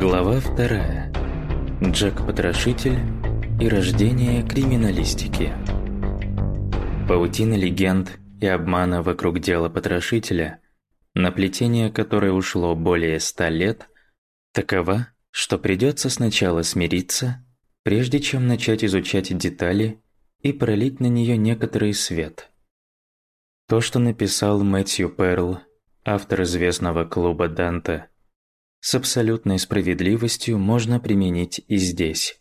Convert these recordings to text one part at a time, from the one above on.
Глава вторая. Джек-потрошитель и рождение криминалистики. Паутина легенд и обмана вокруг дела потрошителя, на плетение которой ушло более ста лет, такова, что придется сначала смириться, прежде чем начать изучать детали и пролить на нее некоторый свет. То, что написал Мэтью Перл, автор известного клуба Данте, с абсолютной справедливостью можно применить и здесь.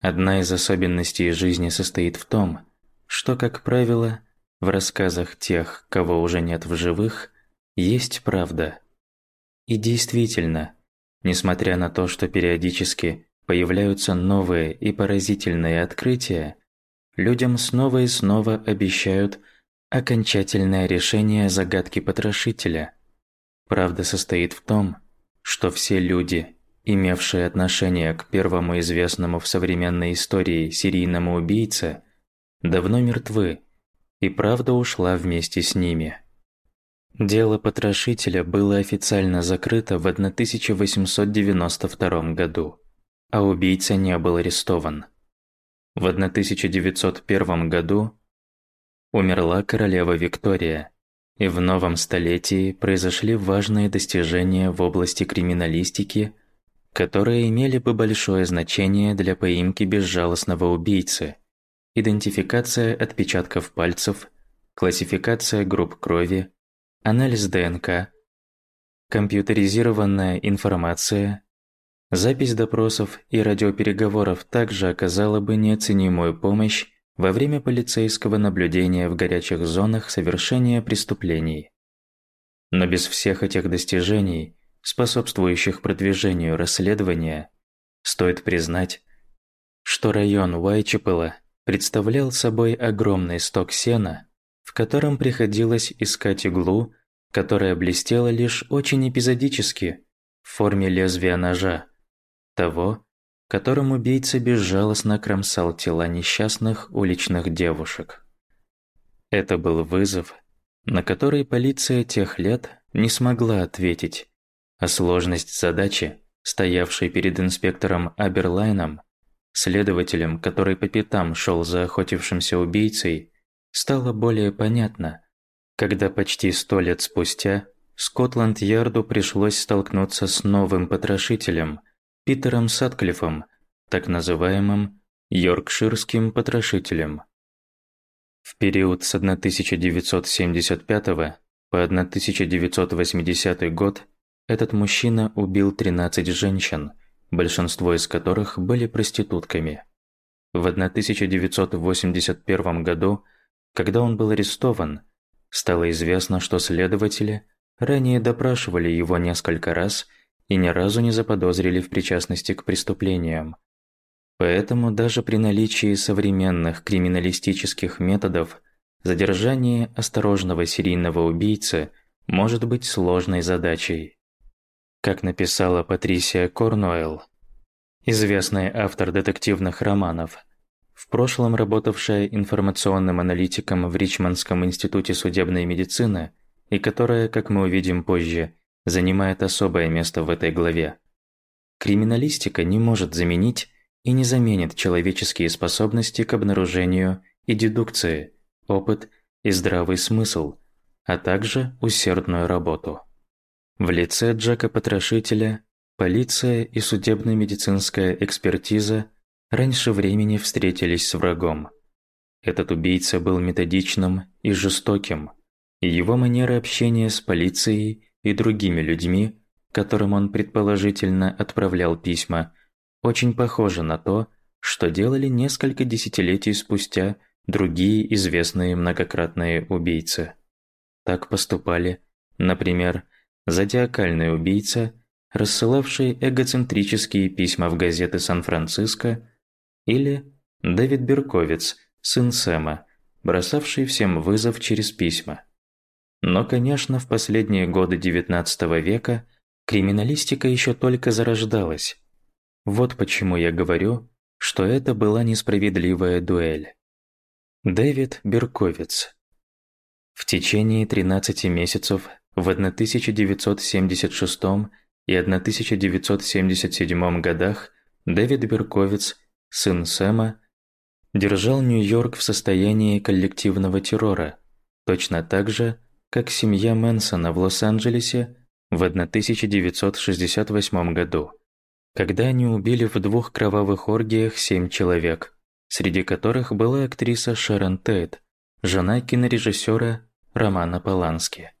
Одна из особенностей жизни состоит в том, что, как правило, в рассказах тех, кого уже нет в живых, есть правда. И действительно, несмотря на то, что периодически появляются новые и поразительные открытия, людям снова и снова обещают окончательное решение загадки потрошителя. Правда состоит в том, что все люди, имевшие отношение к первому известному в современной истории серийному убийце, давно мертвы, и правда ушла вместе с ними. Дело потрошителя было официально закрыто в 1892 году, а убийца не был арестован. В 1901 году умерла королева Виктория, и в новом столетии произошли важные достижения в области криминалистики, которые имели бы большое значение для поимки безжалостного убийцы. Идентификация отпечатков пальцев, классификация групп крови, анализ ДНК, компьютеризированная информация, запись допросов и радиопереговоров также оказала бы неоценимую помощь во время полицейского наблюдения в горячих зонах совершения преступлений. Но без всех этих достижений, способствующих продвижению расследования, стоит признать, что район Уайчепела представлял собой огромный сток сена, в котором приходилось искать иглу, которая блестела лишь очень эпизодически в форме лезвия ножа, того, которым убийца безжалостно кромсал тела несчастных уличных девушек. Это был вызов, на который полиция тех лет не смогла ответить, а сложность задачи, стоявшей перед инспектором Аберлайном, следователем, который по пятам шел за охотившимся убийцей, стала более понятна, когда почти сто лет спустя Скотланд-Ярду пришлось столкнуться с новым потрошителем – Питером Сатклифом, так называемым Йоркширским потрошителем. В период с 1975 по 1980 год этот мужчина убил 13 женщин, большинство из которых были проститутками. В 1981 году, когда он был арестован, стало известно, что следователи ранее допрашивали его несколько раз – и ни разу не заподозрили в причастности к преступлениям. Поэтому даже при наличии современных криминалистических методов задержание осторожного серийного убийцы может быть сложной задачей. Как написала Патрисия Корнуэлл, известный автор детективных романов, в прошлом работавшая информационным аналитиком в Ричмондском институте судебной медицины и которая, как мы увидим позже, занимает особое место в этой главе. Криминалистика не может заменить и не заменит человеческие способности к обнаружению и дедукции, опыт и здравый смысл, а также усердную работу. В лице Джека-потрошителя полиция и судебно-медицинская экспертиза раньше времени встретились с врагом. Этот убийца был методичным и жестоким, и его манера общения с полицией и другими людьми, которым он предположительно отправлял письма, очень похоже на то, что делали несколько десятилетий спустя другие известные многократные убийцы. Так поступали, например, зодиакальный убийца, рассылавший эгоцентрические письма в газеты Сан-Франциско, или Дэвид Берковиц, сын Сэма, бросавший всем вызов через письма. Но, конечно, в последние годы XIX века криминалистика еще только зарождалась. Вот почему я говорю, что это была несправедливая дуэль. Дэвид Берковиц В течение 13 месяцев в и 1977 годах Дэвид Берковиц, сын Сэма, держал Нью-Йорк в состоянии коллективного террора, точно так же, как семья Мэнсона в Лос-Анджелесе в 1968 году, когда они убили в двух кровавых оргиях семь человек, среди которых была актриса Шерон Тейт, жена кинорежиссера Романа Полански.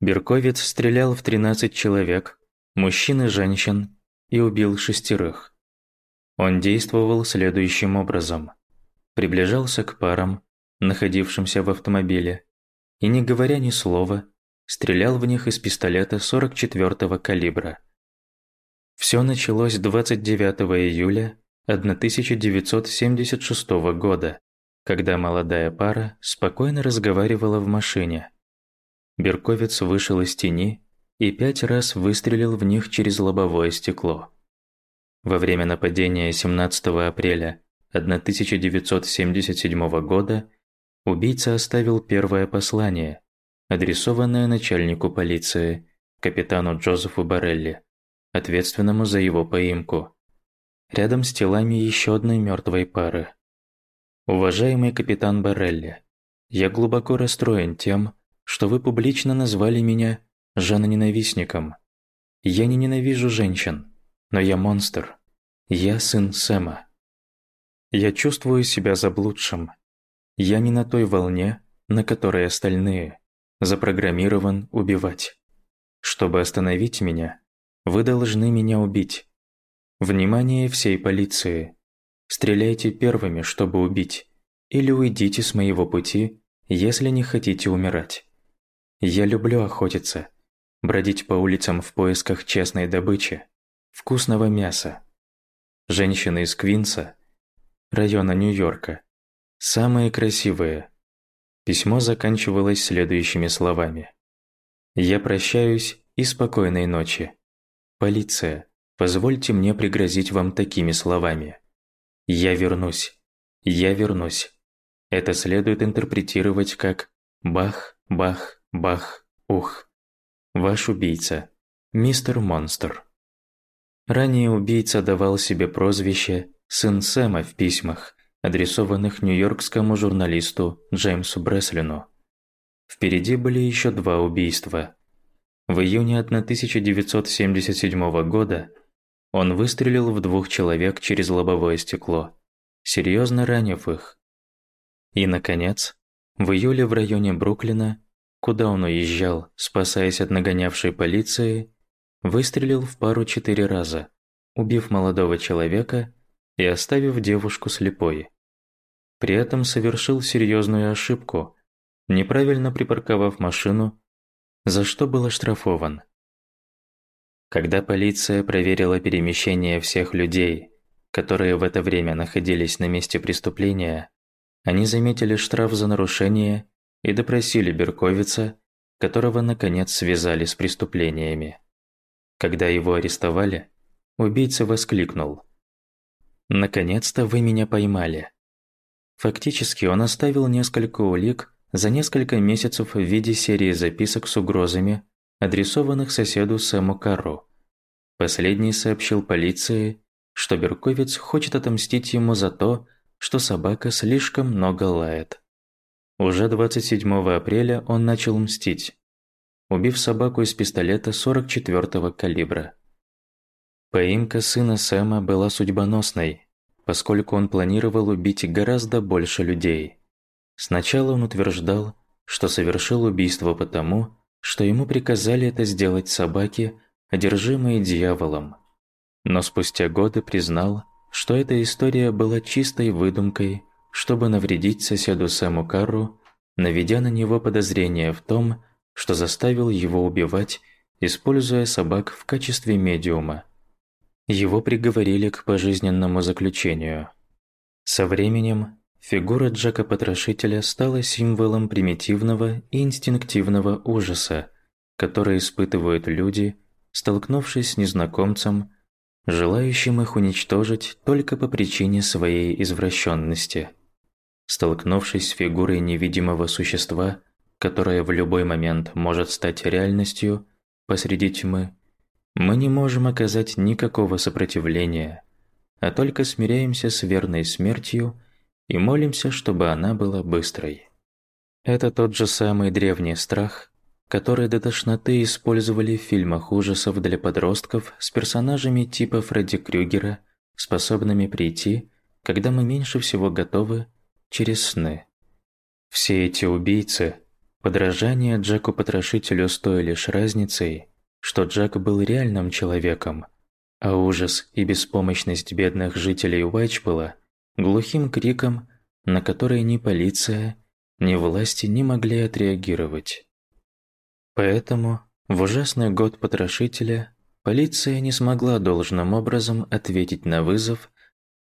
Берковиц стрелял в 13 человек, мужчин и женщин, и убил шестерых. Он действовал следующим образом. Приближался к парам, находившимся в автомобиле, и, не говоря ни слова, стрелял в них из пистолета 44-го калибра. Все началось 29 июля 1976 года, когда молодая пара спокойно разговаривала в машине. Берковец вышел из тени и пять раз выстрелил в них через лобовое стекло. Во время нападения 17 апреля 1977 года убийца оставил первое послание, адресованное начальнику полиции, капитану Джозефу Барелли, ответственному за его поимку. Рядом с телами еще одной мертвой пары. Уважаемый капитан Барелли, я глубоко расстроен тем, что вы публично назвали меня женоненавистником. Я не ненавижу женщин, но я монстр. Я сын Сэма. Я чувствую себя заблудшим. Я не на той волне, на которой остальные. Запрограммирован убивать. Чтобы остановить меня, вы должны меня убить. Внимание всей полиции. Стреляйте первыми, чтобы убить, или уйдите с моего пути, если не хотите умирать. Я люблю охотиться, бродить по улицам в поисках честной добычи, вкусного мяса. Женщины из Квинса, района Нью-Йорка, самые красивые. Письмо заканчивалось следующими словами. «Я прощаюсь и спокойной ночи. Полиция, позвольте мне пригрозить вам такими словами. Я вернусь. Я вернусь. Это следует интерпретировать как «бах, бах, Бах, ух. Ваш убийца. Мистер Монстр. Ранее убийца давал себе прозвище «Сын Сэма» в письмах, адресованных нью-йоркскому журналисту Джеймсу Бреслину. Впереди были еще два убийства. В июне 1977 года он выстрелил в двух человек через лобовое стекло, серьезно ранив их. И, наконец, в июле в районе Бруклина куда он уезжал, спасаясь от нагонявшей полиции, выстрелил в пару четыре раза, убив молодого человека и оставив девушку слепой. При этом совершил серьезную ошибку, неправильно припарковав машину, за что был оштрафован. Когда полиция проверила перемещение всех людей, которые в это время находились на месте преступления, они заметили штраф за нарушение и допросили Берковица, которого, наконец, связали с преступлениями. Когда его арестовали, убийца воскликнул. «Наконец-то вы меня поймали». Фактически он оставил несколько улик за несколько месяцев в виде серии записок с угрозами, адресованных соседу Сэму Карру. Последний сообщил полиции, что Берковиц хочет отомстить ему за то, что собака слишком много лает. Уже 27 апреля он начал мстить, убив собаку из пистолета 44-го калибра. Поимка сына Сэма была судьбоносной, поскольку он планировал убить гораздо больше людей. Сначала он утверждал, что совершил убийство потому, что ему приказали это сделать собаки, одержимые дьяволом. Но спустя годы признал, что эта история была чистой выдумкой чтобы навредить соседу Сэму Карру, наведя на него подозрение в том, что заставил его убивать, используя собак в качестве медиума. Его приговорили к пожизненному заключению. Со временем фигура Джека-потрошителя стала символом примитивного и инстинктивного ужаса, который испытывают люди, столкнувшись с незнакомцем, желающим их уничтожить только по причине своей извращенности. Столкнувшись с фигурой невидимого существа, которое в любой момент может стать реальностью посреди тьмы, мы не можем оказать никакого сопротивления, а только смиряемся с верной смертью и молимся, чтобы она была быстрой. Это тот же самый древний страх, который до тошноты использовали в фильмах ужасов для подростков с персонажами типа Фредди Крюгера, способными прийти, когда мы меньше всего готовы, через сны. Все эти убийцы, подражание Джеку-потрошителю с той лишь разницей, что Джек был реальным человеком, а ужас и беспомощность бедных жителей Уайчпула глухим криком, на который ни полиция, ни власти не могли отреагировать. Поэтому в ужасный год потрошителя полиция не смогла должным образом ответить на вызов,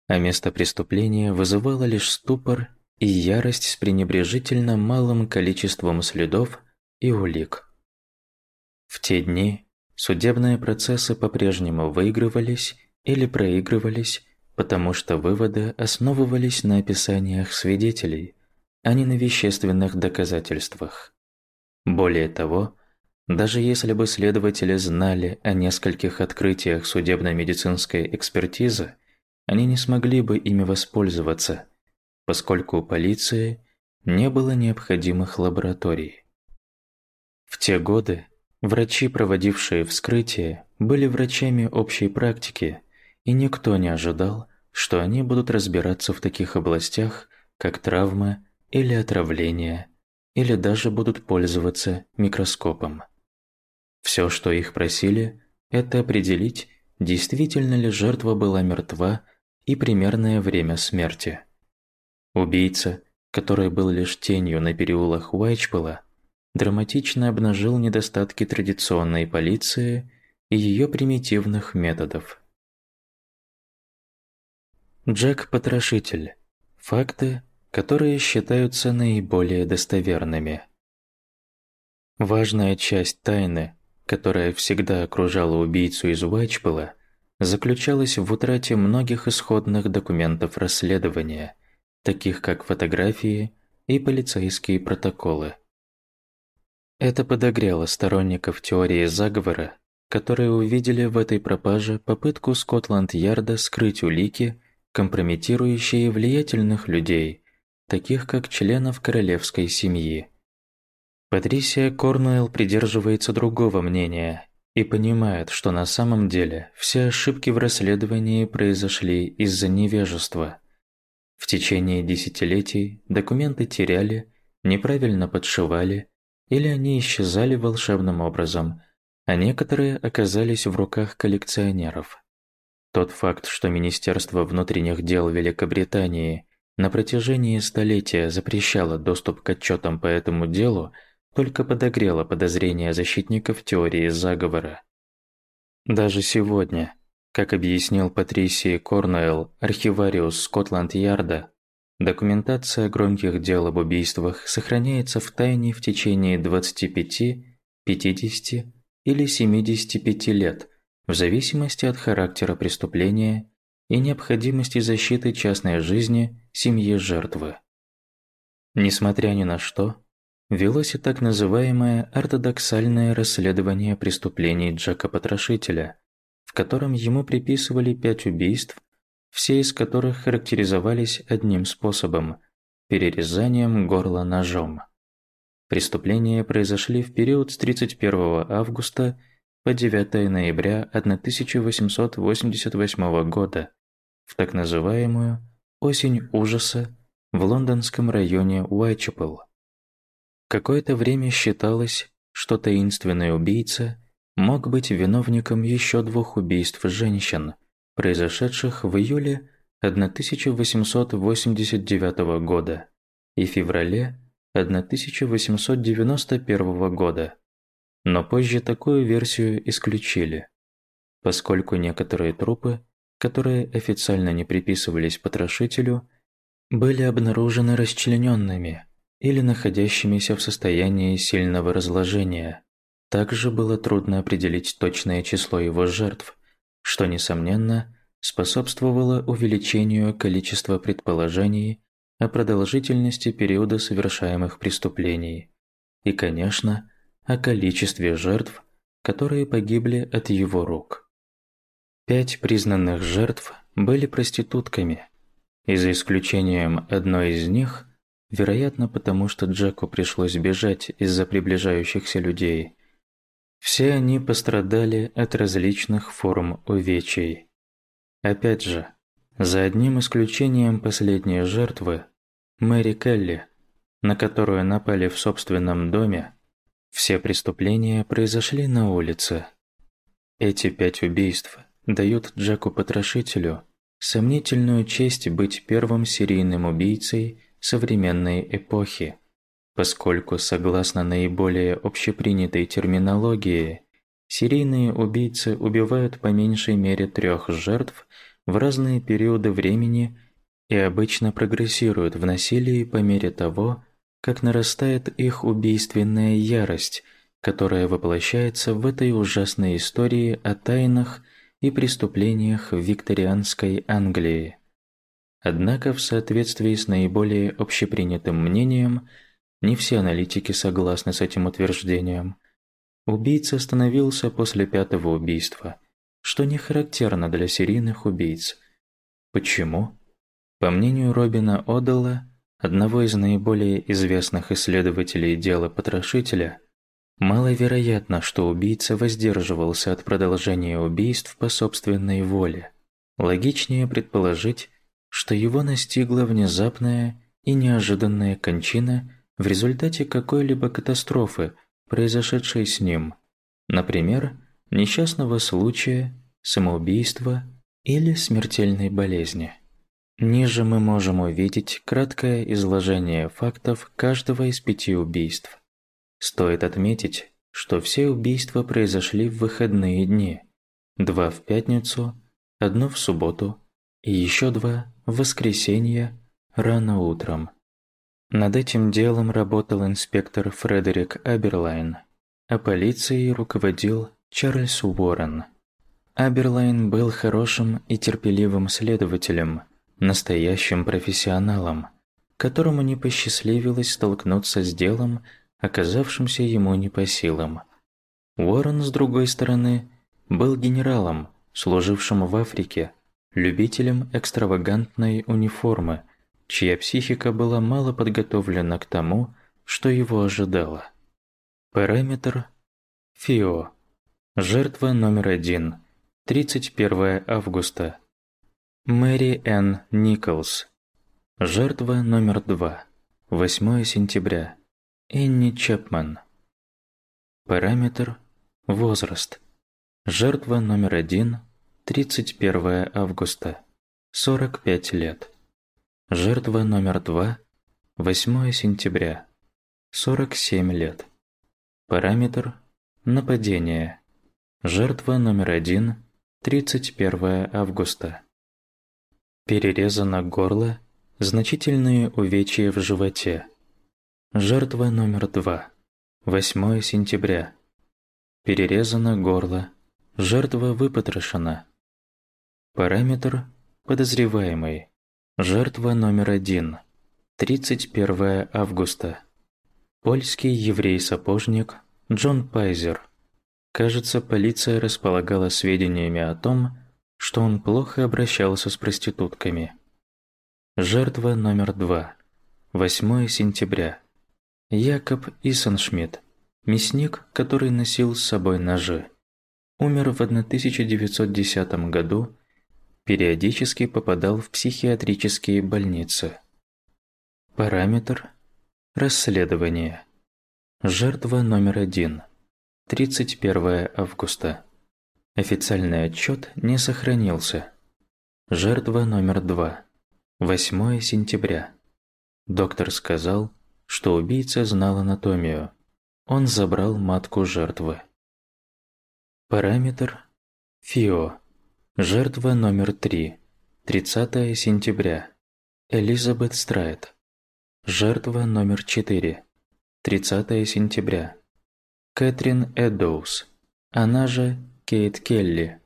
а место преступления вызывало лишь ступор и ярость с пренебрежительно малым количеством следов и улик. В те дни судебные процессы по-прежнему выигрывались или проигрывались, потому что выводы основывались на описаниях свидетелей, а не на вещественных доказательствах. Более того, даже если бы следователи знали о нескольких открытиях судебно-медицинской экспертизы, они не смогли бы ими воспользоваться, поскольку у полиции не было необходимых лабораторий. В те годы врачи, проводившие вскрытие, были врачами общей практики, и никто не ожидал, что они будут разбираться в таких областях, как травмы или отравление, или даже будут пользоваться микроскопом. Все, что их просили, это определить, действительно ли жертва была мертва и примерное время смерти. Убийца, который был лишь тенью на переулах Уайчпела, драматично обнажил недостатки традиционной полиции и ее примитивных методов. Джек-потрошитель. Факты, которые считаются наиболее достоверными. Важная часть тайны, которая всегда окружала убийцу из Уайчпела, заключалась в утрате многих исходных документов расследования, таких как фотографии и полицейские протоколы. Это подогрело сторонников теории заговора, которые увидели в этой пропаже попытку Скотланд-Ярда скрыть улики, компрометирующие влиятельных людей, таких как членов королевской семьи. Патрисия Корнуэлл придерживается другого мнения и понимает, что на самом деле все ошибки в расследовании произошли из-за невежества. В течение десятилетий документы теряли, неправильно подшивали или они исчезали волшебным образом, а некоторые оказались в руках коллекционеров. Тот факт, что Министерство внутренних дел Великобритании на протяжении столетия запрещала доступ к отчетам по этому делу, только подогрело подозрения защитников теории заговора. Даже сегодня, как объяснил Патрисии Корнуэлл, архивариус Скотланд-Ярда, документация громких дел об убийствах сохраняется в тайне в течение 25, 50 или 75 лет, в зависимости от характера преступления и необходимости защиты частной жизни семьи жертвы. Несмотря ни на что, велось и так называемое ортодоксальное расследование преступлений Джека-потрошителя, в котором ему приписывали пять убийств, все из которых характеризовались одним способом – перерезанием горла ножом. Преступления произошли в период с 31 августа по 9 ноября 1888 года в так называемую «Осень ужаса» в лондонском районе Уайчепел. Какое-то время считалось, что таинственный убийца мог быть виновником еще двух убийств женщин, произошедших в июле 1889 года и феврале 1891 года. Но позже такую версию исключили, поскольку некоторые трупы которые официально не приписывались потрошителю, были обнаружены расчлененными или находящимися в состоянии сильного разложения. Также было трудно определить точное число его жертв, что, несомненно, способствовало увеличению количества предположений о продолжительности периода совершаемых преступлений и, конечно, о количестве жертв, которые погибли от его рук. Пять признанных жертв были проститутками, и за исключением одной из них, вероятно потому, что Джеку пришлось бежать из-за приближающихся людей, все они пострадали от различных форм увечий. Опять же, за одним исключением последней жертвы, Мэри Келли, на которую напали в собственном доме, все преступления произошли на улице. Эти пять убийств дают Джеку-потрошителю сомнительную честь быть первым серийным убийцей современной эпохи, поскольку, согласно наиболее общепринятой терминологии, серийные убийцы убивают по меньшей мере трех жертв в разные периоды времени и обычно прогрессируют в насилии по мере того, как нарастает их убийственная ярость, которая воплощается в этой ужасной истории о тайнах и преступлениях в викторианской Англии. Однако в соответствии с наиболее общепринятым мнением, не все аналитики согласны с этим утверждением. Убийца остановился после пятого убийства, что не характерно для серийных убийц. Почему? По мнению Робина Оделла, одного из наиболее известных исследователей дела потрошителя, маловероятно, что убийца воздерживался от продолжения убийств по собственной воле. Логичнее предположить, что его настигла внезапная и неожиданная кончина в результате какой-либо катастрофы, произошедшей с ним, например, несчастного случая, самоубийства или смертельной болезни. Ниже мы можем увидеть краткое изложение фактов каждого из пяти убийств. Стоит отметить, что все убийства произошли в выходные дни. Два в пятницу, одно в субботу и еще два в воскресенье рано утром. Над этим делом работал инспектор Фредерик Аберлайн, а полицией руководил Чарльз Уоррен. Аберлайн был хорошим и терпеливым следователем – настоящим профессионалом, которому не посчастливилось столкнуться с делом, оказавшимся ему не по силам. Уоррен, с другой стороны, был генералом, служившим в Африке, любителем экстравагантной униформы, чья психика была мало подготовлена к тому, что его ожидало. Параметр ФИО. Жертва номер один. 31 августа Мэри Энн Николс. Жертва номер два. 8 сентября. Энни Чепман. Параметр – возраст. Жертва номер один. 31 августа. 45 лет. Жертва номер два. 8 сентября. 47 лет. Параметр – нападение. Жертва номер один. 31 августа. Перерезано горло, значительные увечья в животе. Жертва номер два. 8 сентября. Перерезано горло. Жертва выпотрошена. Параметр подозреваемый. Жертва номер один. 31 августа. Польский еврей-сапожник Джон Пайзер. Кажется, полиция располагала сведениями о том, что он плохо обращался с проститутками. Жертва номер два. 8 сентября. Якоб Исеншмидт, мясник, который носил с собой ножи. Умер в 1910 году, периодически попадал в психиатрические больницы. Параметр – расследование. Жертва номер один. 31 августа. Официальный отчет не сохранился. Жертва номер два. 8 сентября. Доктор сказал, что убийца знал анатомию. Он забрал матку жертвы. Параметр ФИО. Жертва номер 3. 30 сентября. Элизабет Страйт. Жертва номер 4. 30 сентября. Кэтрин Эдоус. Она же Кейт Келли.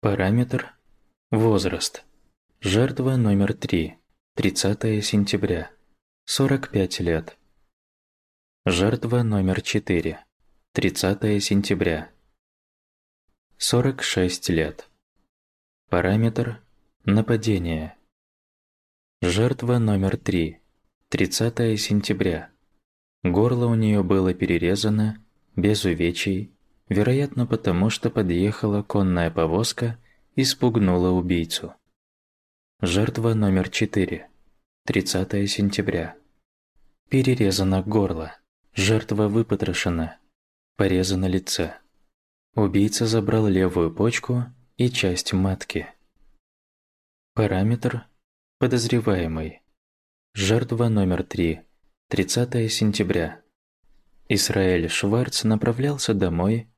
Параметр – возраст. Жертва номер 3. 30 сентября. 45 лет. Жертва номер 4. 30 сентября. 46 лет. Параметр – нападение. Жертва номер 3. 30 сентября. Горло у нее было перерезано, без увечий, вероятно потому, что подъехала конная повозка и спугнула убийцу. Жертва номер 4. 30 сентября. Перерезано горло. Жертва выпотрошена. Порезано лице. Убийца забрал левую почку и часть матки. Параметр подозреваемый. Жертва номер 3. 30 сентября. Исраэль Шварц направлялся домой,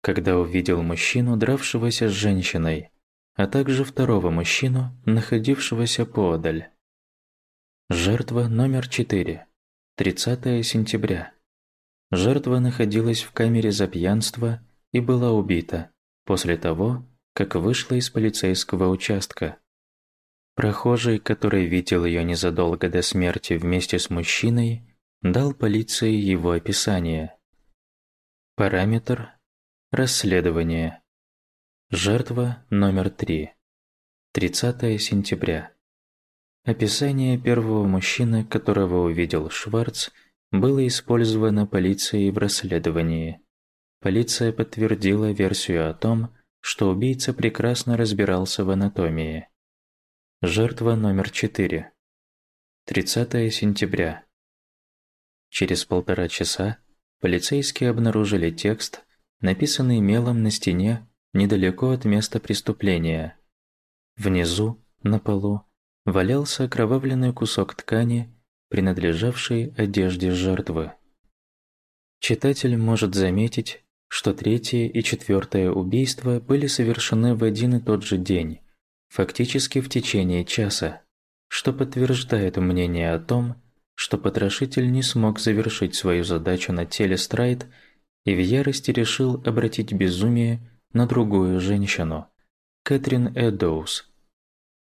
когда увидел мужчину, дравшегося с женщиной, а также второго мужчину, находившегося поодаль. Жертва номер 4. 30 сентября. Жертва находилась в камере за пьянство и была убита после того, как вышла из полицейского участка. Прохожий, который видел ее незадолго до смерти вместе с мужчиной, дал полиции его описание. Параметр – расследование. Жертва номер 3. 30 сентября. Описание первого мужчины, которого увидел Шварц – было использовано полицией в расследовании. Полиция подтвердила версию о том, что убийца прекрасно разбирался в анатомии. Жертва номер 4. 30 сентября. Через полтора часа полицейские обнаружили текст, написанный мелом на стене недалеко от места преступления. Внизу, на полу, валялся окровавленный кусок ткани принадлежавшей одежде жертвы. Читатель может заметить, что третье и четвертое убийства были совершены в один и тот же день, фактически в течение часа, что подтверждает мнение о том, что потрошитель не смог завершить свою задачу на теле Страйт и в ярости решил обратить безумие на другую женщину, Кэтрин Эдоус.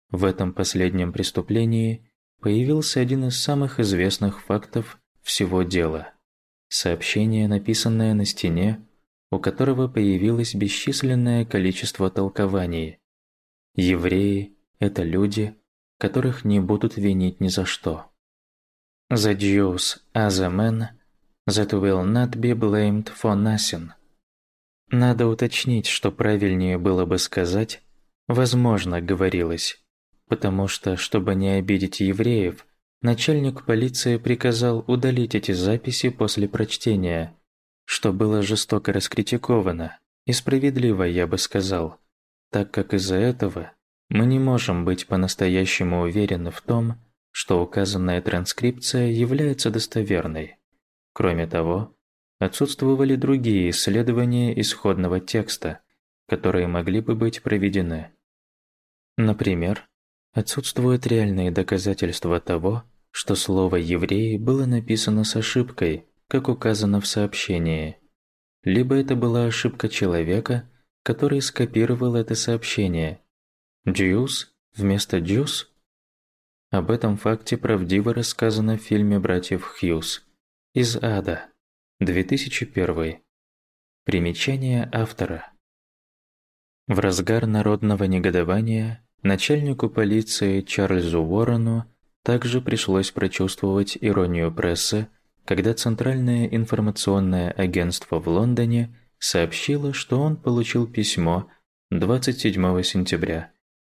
В этом последнем преступлении появился один из самых известных фактов всего дела. Сообщение, написанное на стене, у которого появилось бесчисленное количество толкований. Евреи – это люди, которых не будут винить ни за что. The Jews are the men that will not be blamed for nothing. Надо уточнить, что правильнее было бы сказать «возможно» говорилось, потому что, чтобы не обидеть евреев, начальник полиции приказал удалить эти записи после прочтения, что было жестоко раскритиковано, и справедливо, я бы сказал, так как из-за этого мы не можем быть по-настоящему уверены в том, что указанная транскрипция является достоверной. Кроме того, отсутствовали другие исследования исходного текста, которые могли бы быть проведены. Например, Отсутствуют реальные доказательства того, что слово «евреи» было написано с ошибкой, как указано в сообщении. Либо это была ошибка человека, который скопировал это сообщение. «Jews» вместо «Jews»? Об этом факте правдиво рассказано в фильме братьев Хьюз «Из ада» 2001. Примечание автора. В разгар народного негодования Начальнику полиции Чарльзу Уоррену также пришлось прочувствовать иронию прессы, когда Центральное информационное агентство в Лондоне сообщило, что он получил письмо 27 сентября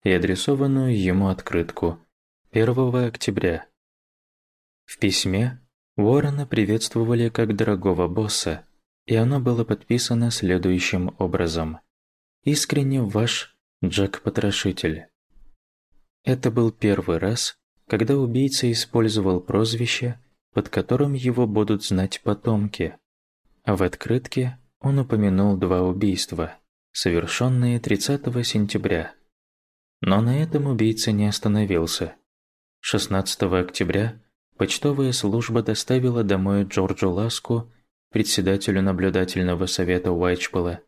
и адресованную ему открытку 1 октября. В письме Уоррена приветствовали как дорогого босса, и оно было подписано следующим образом. «Искренне ваш Джек-потрошитель». Это был первый раз, когда убийца использовал прозвище, под которым его будут знать потомки. В открытке он упомянул два убийства, совершенные 30 сентября. Но на этом убийца не остановился. 16 октября почтовая служба доставила домой Джорджу Ласку, председателю наблюдательного совета Уайчпелла,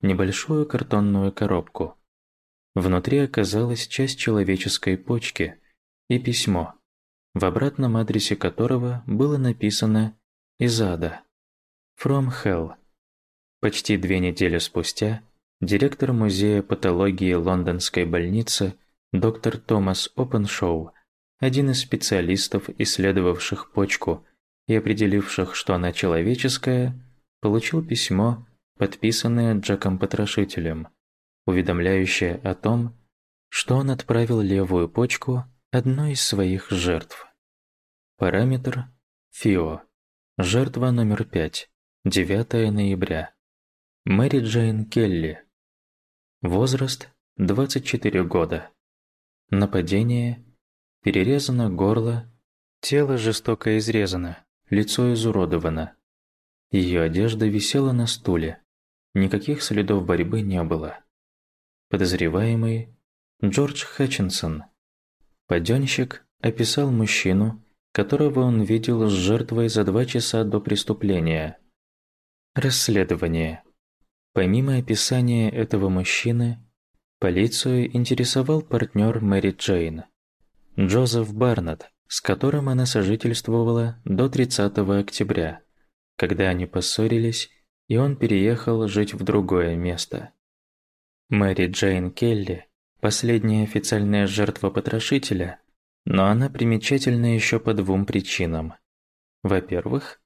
небольшую картонную коробку – Внутри оказалась часть человеческой почки и письмо, в обратном адресе которого было написано «Из ада». «From hell». Почти две недели спустя директор музея патологии лондонской больницы доктор Томас Опеншоу, один из специалистов, исследовавших почку и определивших, что она человеческая, получил письмо, подписанное Джеком Потрошителем, уведомляющее о том, что он отправил левую почку одной из своих жертв. Параметр ФИО. Жертва номер 5. 9 ноября. Мэри Джейн Келли. Возраст 24 года. Нападение. Перерезано горло. Тело жестоко изрезано. Лицо изуродовано. Ее одежда висела на стуле. Никаких следов борьбы не было. Подозреваемый Джордж Хэтчинсон. Паденщик описал мужчину, которого он видел с жертвой за два часа до преступления. Расследование. Помимо описания этого мужчины, полицию интересовал партнер Мэри Джейн, Джозеф Барнетт, с которым она сожительствовала до 30 октября, когда они поссорились, и он переехал жить в другое место. Мэри Джейн Келли – последняя официальная жертва потрошителя, но она примечательна еще по двум причинам. Во-первых,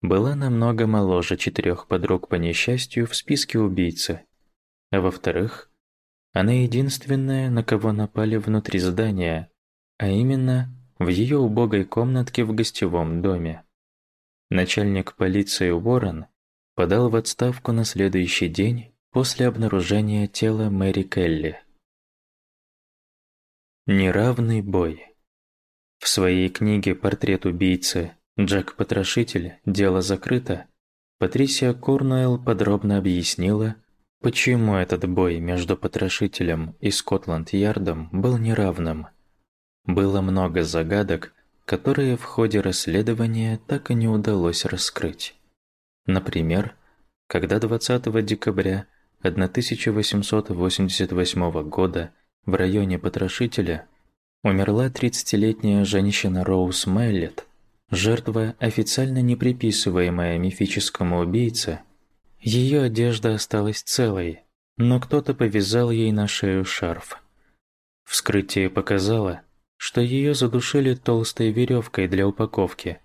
была намного моложе четырех подруг по несчастью в списке убийцы. А во-вторых, она единственная, на кого напали внутри здания, а именно в ее убогой комнатке в гостевом доме. Начальник полиции Уоррен подал в отставку на следующий день после обнаружения тела Мэри Келли. Неравный бой. В своей книге «Портрет убийцы» Джек-потрошитель, дело закрыто. Патрисия Корнуэлл подробно объяснила, почему этот бой между потрошителем и Скотланд-Ярдом был неравным. Было много загадок, которые в ходе расследования так и не удалось раскрыть. Например, когда 20 декабря 1888 года в районе потрошителя умерла 30-летняя женщина Роуз Мэллет – Жертва, официально не приписываемая мифическому убийце, ее одежда осталась целой, но кто-то повязал ей на шею шарф. Вскрытие показало, что ее задушили толстой веревкой для упаковки,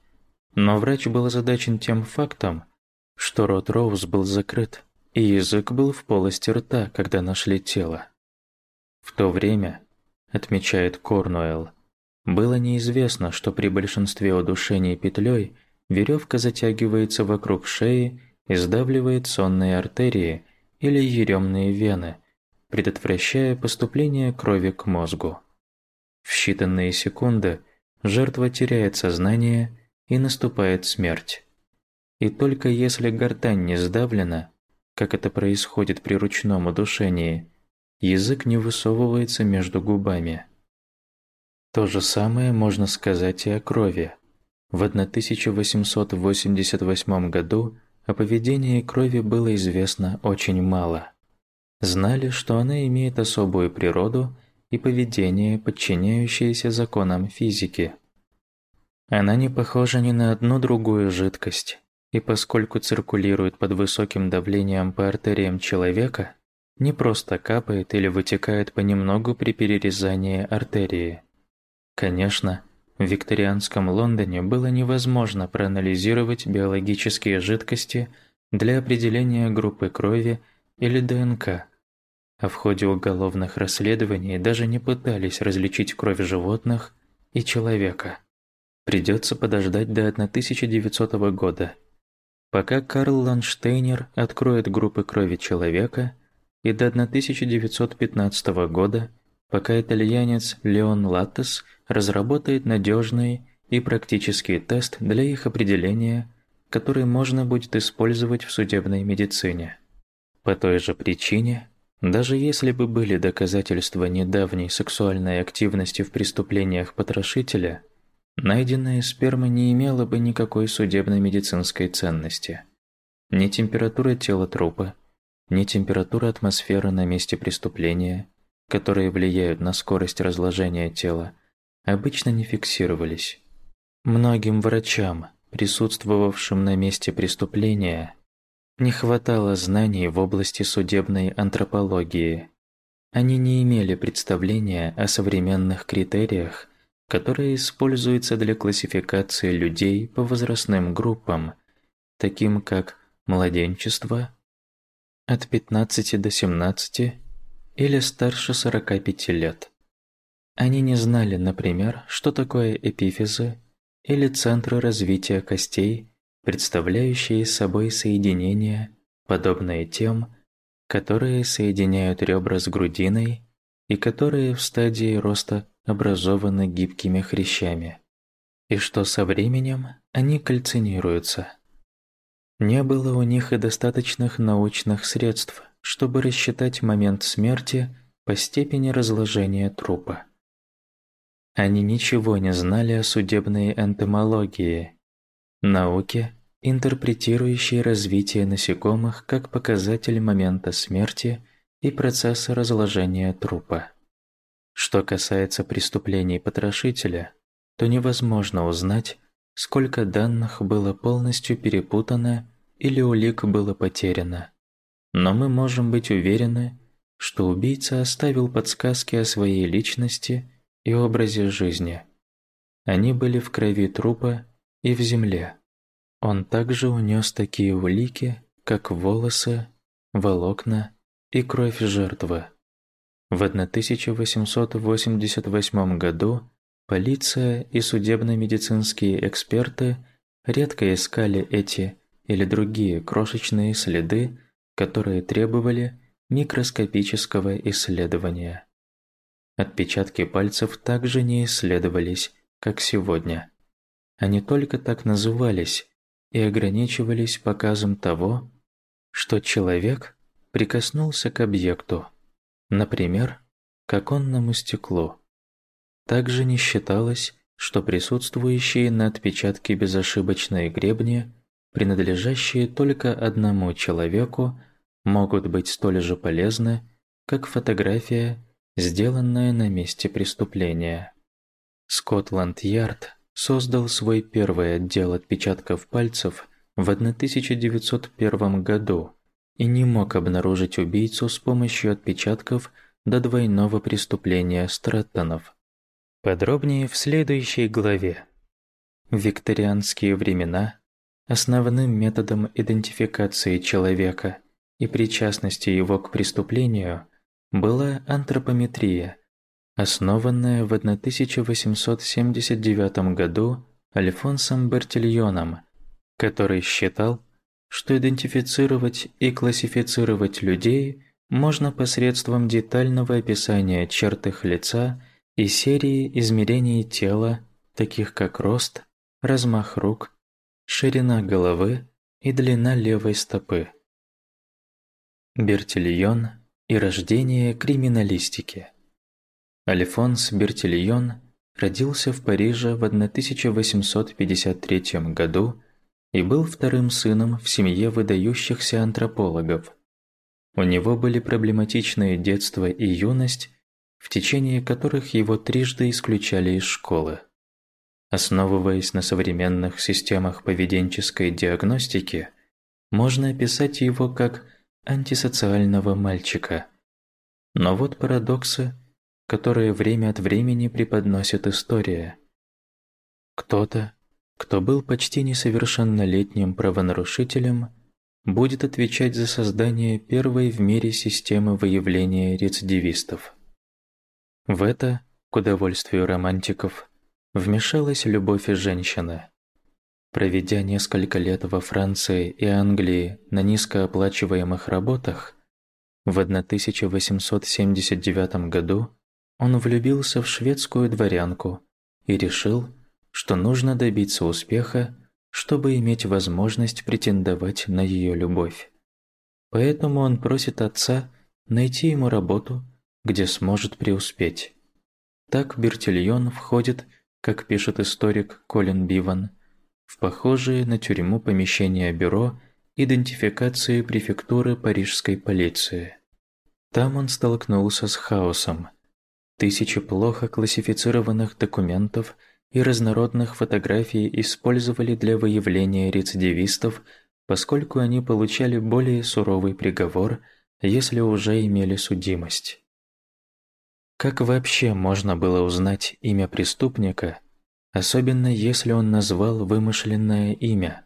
но врач был озадачен тем фактом, что рот Роуз был закрыт, и язык был в полости рта, когда нашли тело. В то время, отмечает Корнуэлл, было неизвестно, что при большинстве удушений петлей веревка затягивается вокруг шеи и сдавливает сонные артерии или еремные вены, предотвращая поступление крови к мозгу. В считанные секунды жертва теряет сознание и наступает смерть. И только если гортань не сдавлена, как это происходит при ручном удушении, язык не высовывается между губами. То же самое можно сказать и о крови. В 1888 году о поведении крови было известно очень мало. Знали, что она имеет особую природу и поведение, подчиняющееся законам физики. Она не похожа ни на одну другую жидкость, и поскольку циркулирует под высоким давлением по артериям человека, не просто капает или вытекает понемногу при перерезании артерии. Конечно, в викторианском Лондоне было невозможно проанализировать биологические жидкости для определения группы крови или ДНК, а в ходе уголовных расследований даже не пытались различить кровь животных и человека. Придется подождать до 1900 года, пока Карл Ланштейнер откроет группы крови человека, и до 1915 года, пока итальянец Леон Латтес – разработает надежный и практический тест для их определения, который можно будет использовать в судебной медицине. По той же причине, даже если бы были доказательства недавней сексуальной активности в преступлениях потрошителя, найденная сперма не имела бы никакой судебно-медицинской ценности. Ни температура тела трупа, ни температура атмосферы на месте преступления, которые влияют на скорость разложения тела, обычно не фиксировались. Многим врачам, присутствовавшим на месте преступления, Не хватало знаний в области судебной антропологии. Они не имели представления о современных критериях, которые используются для классификации людей по возрастным группам, таким как младенчество от 15 до 17 или старше 45 лет. Они не знали, например, что такое эпифизы или центры развития костей, представляющие собой соединения, подобные тем, которые соединяют ребра с грудиной и которые в стадии роста образованы гибкими хрящами, и что со временем они кальцинируются. Не было у них и достаточных научных средств, чтобы рассчитать момент смерти по степени разложения трупа. Они ничего не знали о судебной энтомологии, науке, интерпретирующей развитие насекомых как показатель момента смерти и процесса разложения трупа. Что касается преступлений потрошителя, то невозможно узнать, сколько данных было полностью перепутано или улик было потеряно. Но мы можем быть уверены, что убийца оставил подсказки о своей личности и образе жизни. Они были в крови трупа и в земле. Он также унес такие улики, как волосы, волокна и кровь жертвы. В 1888 году полиция и судебно-медицинские эксперты редко искали эти или другие крошечные следы, которые требовали микроскопического исследования. Отпечатки пальцев также не исследовались, как сегодня. Они только так назывались и ограничивались показом того, что человек прикоснулся к объекту, например, к оконному стеклу. Также не считалось, что присутствующие на отпечатке безошибочные гребни, принадлежащие только одному человеку, могут быть столь же полезны, как фотография сделанное на месте преступления. Скотланд-Ярд создал свой первый отдел отпечатков пальцев в 1901 году и не мог обнаружить убийцу с помощью отпечатков до двойного преступления Страттонов. Подробнее в следующей главе. В викторианские времена основным методом идентификации человека и причастности его к преступлению – была антропометрия, основанная в 1879 году Альфонсом Бертильоном, который считал, что идентифицировать и классифицировать людей можно посредством детального описания черт их лица и серии измерений тела, таких как рост, размах рук, ширина головы и длина левой стопы. Бертильон и рождение криминалистики. Альфонс Бертильон родился в Париже в 1853 году и был вторым сыном в семье выдающихся антропологов. У него были проблематичные детство и юность, в течение которых его трижды исключали из школы. Основываясь на современных системах поведенческой диагностики, можно описать его как – антисоциального мальчика. Но вот парадоксы, которые время от времени преподносит история. Кто-то, кто был почти несовершеннолетним правонарушителем, будет отвечать за создание первой в мире системы выявления рецидивистов. В это, к удовольствию романтиков, вмешалась любовь и женщины. Проведя несколько лет во Франции и Англии на низкооплачиваемых работах, в 1879 году он влюбился в шведскую дворянку и решил, что нужно добиться успеха, чтобы иметь возможность претендовать на ее любовь. Поэтому он просит отца найти ему работу, где сможет преуспеть. Так Бертильон входит, как пишет историк Колин Биван, в похожее на тюрьму помещение бюро идентификации префектуры парижской полиции. Там он столкнулся с хаосом. Тысячи плохо классифицированных документов и разнородных фотографий использовали для выявления рецидивистов поскольку они получали более суровый приговор, если уже имели судимость. Как вообще можно было узнать имя преступника, особенно если он назвал вымышленное имя?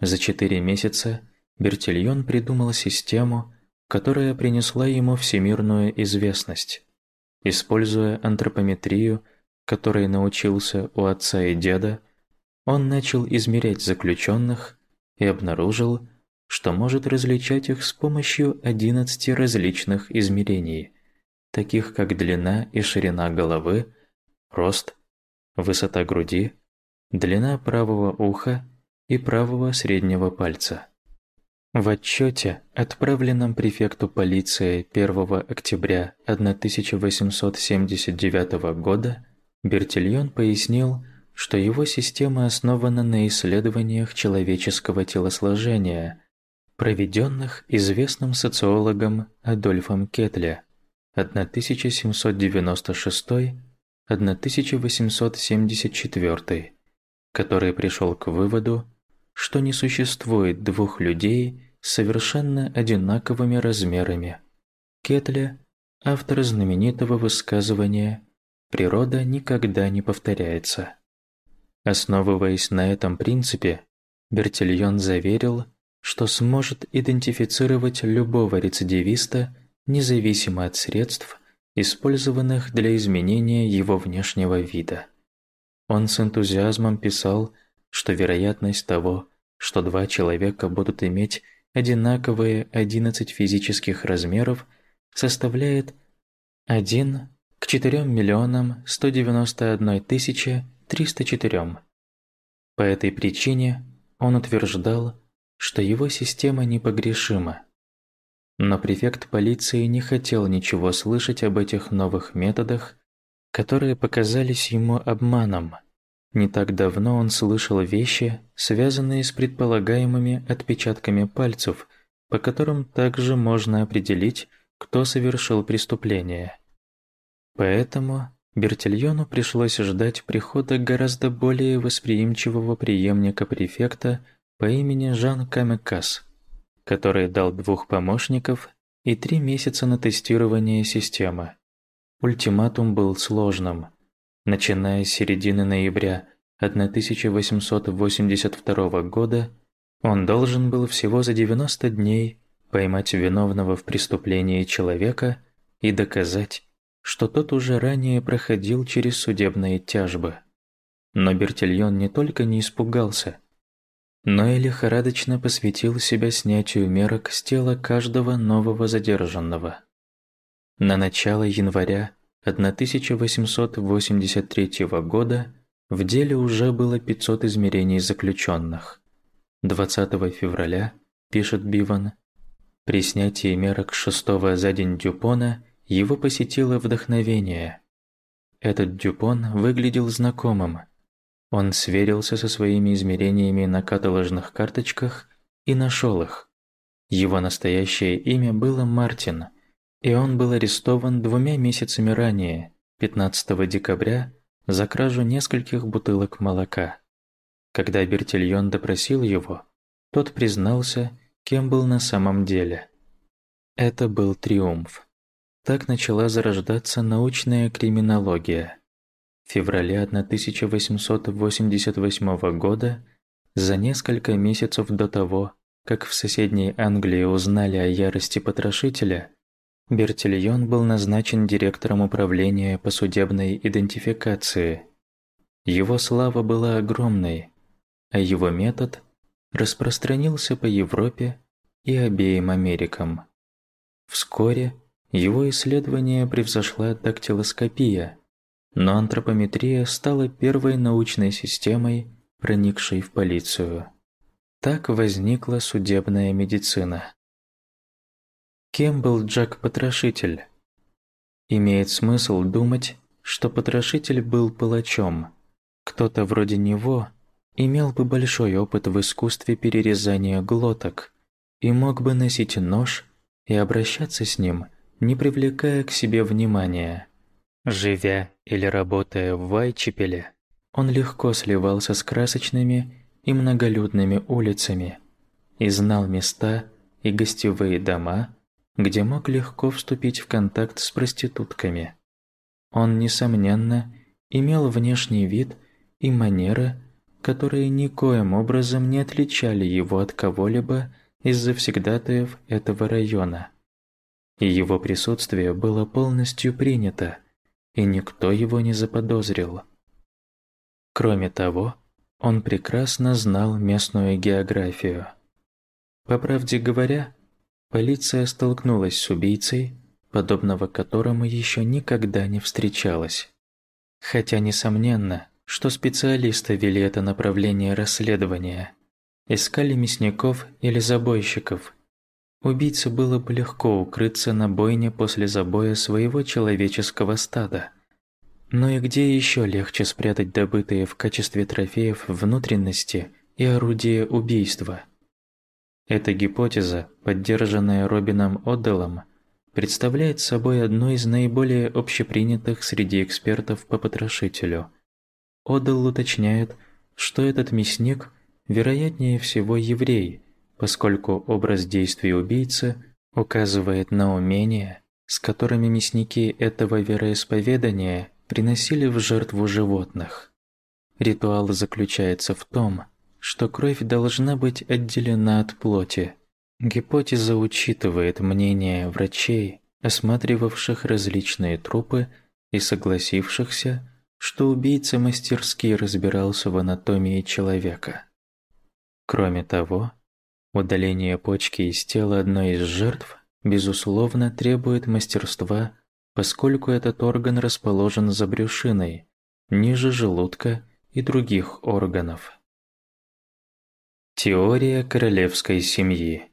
За четыре месяца Бертильон придумал систему, которая принесла ему всемирную известность. Используя антропометрию, которой научился у отца и деда, он начал измерять заключенных и обнаружил, что может различать их с помощью 11 различных измерений, таких как длина и ширина головы, рост, высота груди, длина правого уха и правого среднего пальца. В отчете, отправленном префекту полиции 1 октября 1879 года, Бертильон пояснил, что его система основана на исследованиях человеческого телосложения, проведенных известным социологом Адольфом Кетле 1796-1874, который пришел к выводу, что не существует двух людей с совершенно одинаковыми размерами. Кетле – автор знаменитого высказывания «Природа никогда не повторяется». Основываясь на этом принципе, Бертильон заверил, что сможет идентифицировать любого рецидивиста независимо от средств, использованных для изменения его внешнего вида. Он с энтузиазмом писал, что вероятность того, что два человека будут иметь одинаковые 11 физических размеров, составляет 1 к 4 миллионам 191 тысяче 304. По этой причине он утверждал, что его система непогрешима. Но префект полиции не хотел ничего слышать об этих новых методах, которые показались ему обманом. Не так давно он слышал вещи, связанные с предполагаемыми отпечатками пальцев, по которым также можно определить, кто совершил преступление. Поэтому Бертильону пришлось ждать прихода гораздо более восприимчивого преемника префекта по имени Жан Камекас, который дал двух помощников и три месяца на тестирование системы. Ультиматум был сложным. Начиная с середины ноября 1882 года, он должен был всего за 90 дней поймать виновного в преступлении человека и доказать, что тот уже ранее проходил через судебные тяжбы. Но Бертильон не только не испугался, но и лихорадочно посвятил себя снятию мерок с тела каждого нового задержанного. На начало января 1883 года в деле уже было 500 измерений заключенных. 20 февраля, пишет Биван, при снятии мерок шестого за день Дюпона его посетило вдохновение. Этот Дюпон выглядел знакомым. Он сверился со своими измерениями на каталожных карточках и нашел их. Его настоящее имя было Мартин, и он был арестован двумя месяцами ранее, 15 декабря, за кражу нескольких бутылок молока. Когда Бертильон допросил его, тот признался, кем был на самом деле. Это был триумф. Так начала зарождаться научная криминология. В феврале 1888 года, за несколько месяцев до того, как в соседней Англии узнали о ярости потрошителя, Бертильон был назначен директором управления по судебной идентификации. Его слава была огромной, а его метод распространился по Европе и обеим Америкам. Вскоре его исследование превзошла дактилоскопия, но антропометрия стала первой научной системой, проникшей в полицию. Так возникла судебная медицина. Кем был Джек-потрошитель? Имеет смысл думать, что потрошитель был палачом. Кто-то вроде него имел бы большой опыт в искусстве перерезания глоток и мог бы носить нож и обращаться с ним – не привлекая к себе внимания. Живя или работая в Вайчепеле, он легко сливался с красочными и многолюдными улицами, и знал места и гостевые дома, где мог легко вступить в контакт с проститутками. Он, несомненно, имел внешний вид и манеры, которые никоим образом не отличали его от кого-либо из завсегдатаев этого района. И его присутствие было полностью принято, и никто его не заподозрил. Кроме того, он прекрасно знал местную географию. По правде говоря, полиция столкнулась с убийцей, подобного которому еще никогда не встречалась. Хотя несомненно, что специалисты вели это направление расследования, искали мясников или забойщиков. Убийце было бы легко укрыться на бойне после забоя своего человеческого стада. Но и где еще легче спрятать добытые в качестве трофеев внутренности и орудия убийства? Эта гипотеза, поддержанная Робином Одделом, представляет собой одну из наиболее общепринятых среди экспертов по потрошителю. Одел уточняет, что этот мясник вероятнее всего еврей, поскольку образ действий убийцы указывает на умения, с которыми мясники этого вероисповедания приносили в жертву животных. Ритуал заключается в том, что кровь должна быть отделена от плоти. Гипотеза учитывает мнение врачей, осматривавших различные трупы и согласившихся, что убийца мастерски разбирался в анатомии человека. Кроме того, удаление почки из тела одной из жертв безусловно требует мастерства, поскольку этот орган расположен за брюшиной, ниже желудка и других органов. Теория королевской семьи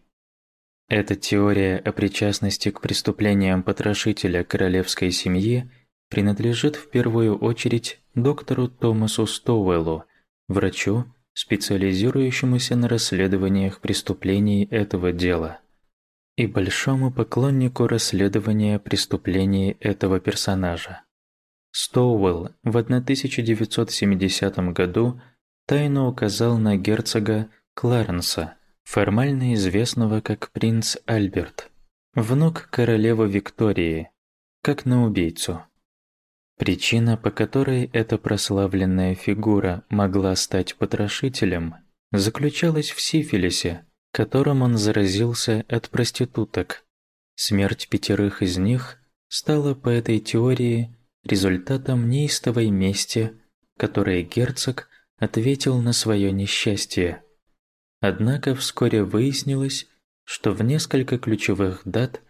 Эта теория о причастности к преступлениям потрошителя королевской семьи принадлежит в первую очередь доктору Томасу Стоуэллу, врачу, специализирующемуся на расследованиях преступлений этого дела, и большому поклоннику расследования преступлений этого персонажа. Стоуэлл в 1970 году тайно указал на герцога Кларенса, формально известного как принц Альберт, внук королевы Виктории, как на убийцу. Причина, по которой эта прославленная фигура могла стать потрошителем, заключалась в сифилисе, которым он заразился от проституток. Смерть пятерых из них стала по этой теории результатом неистовой мести, которой герцог ответил на свое несчастье. Однако вскоре выяснилось, что в несколько ключевых дат,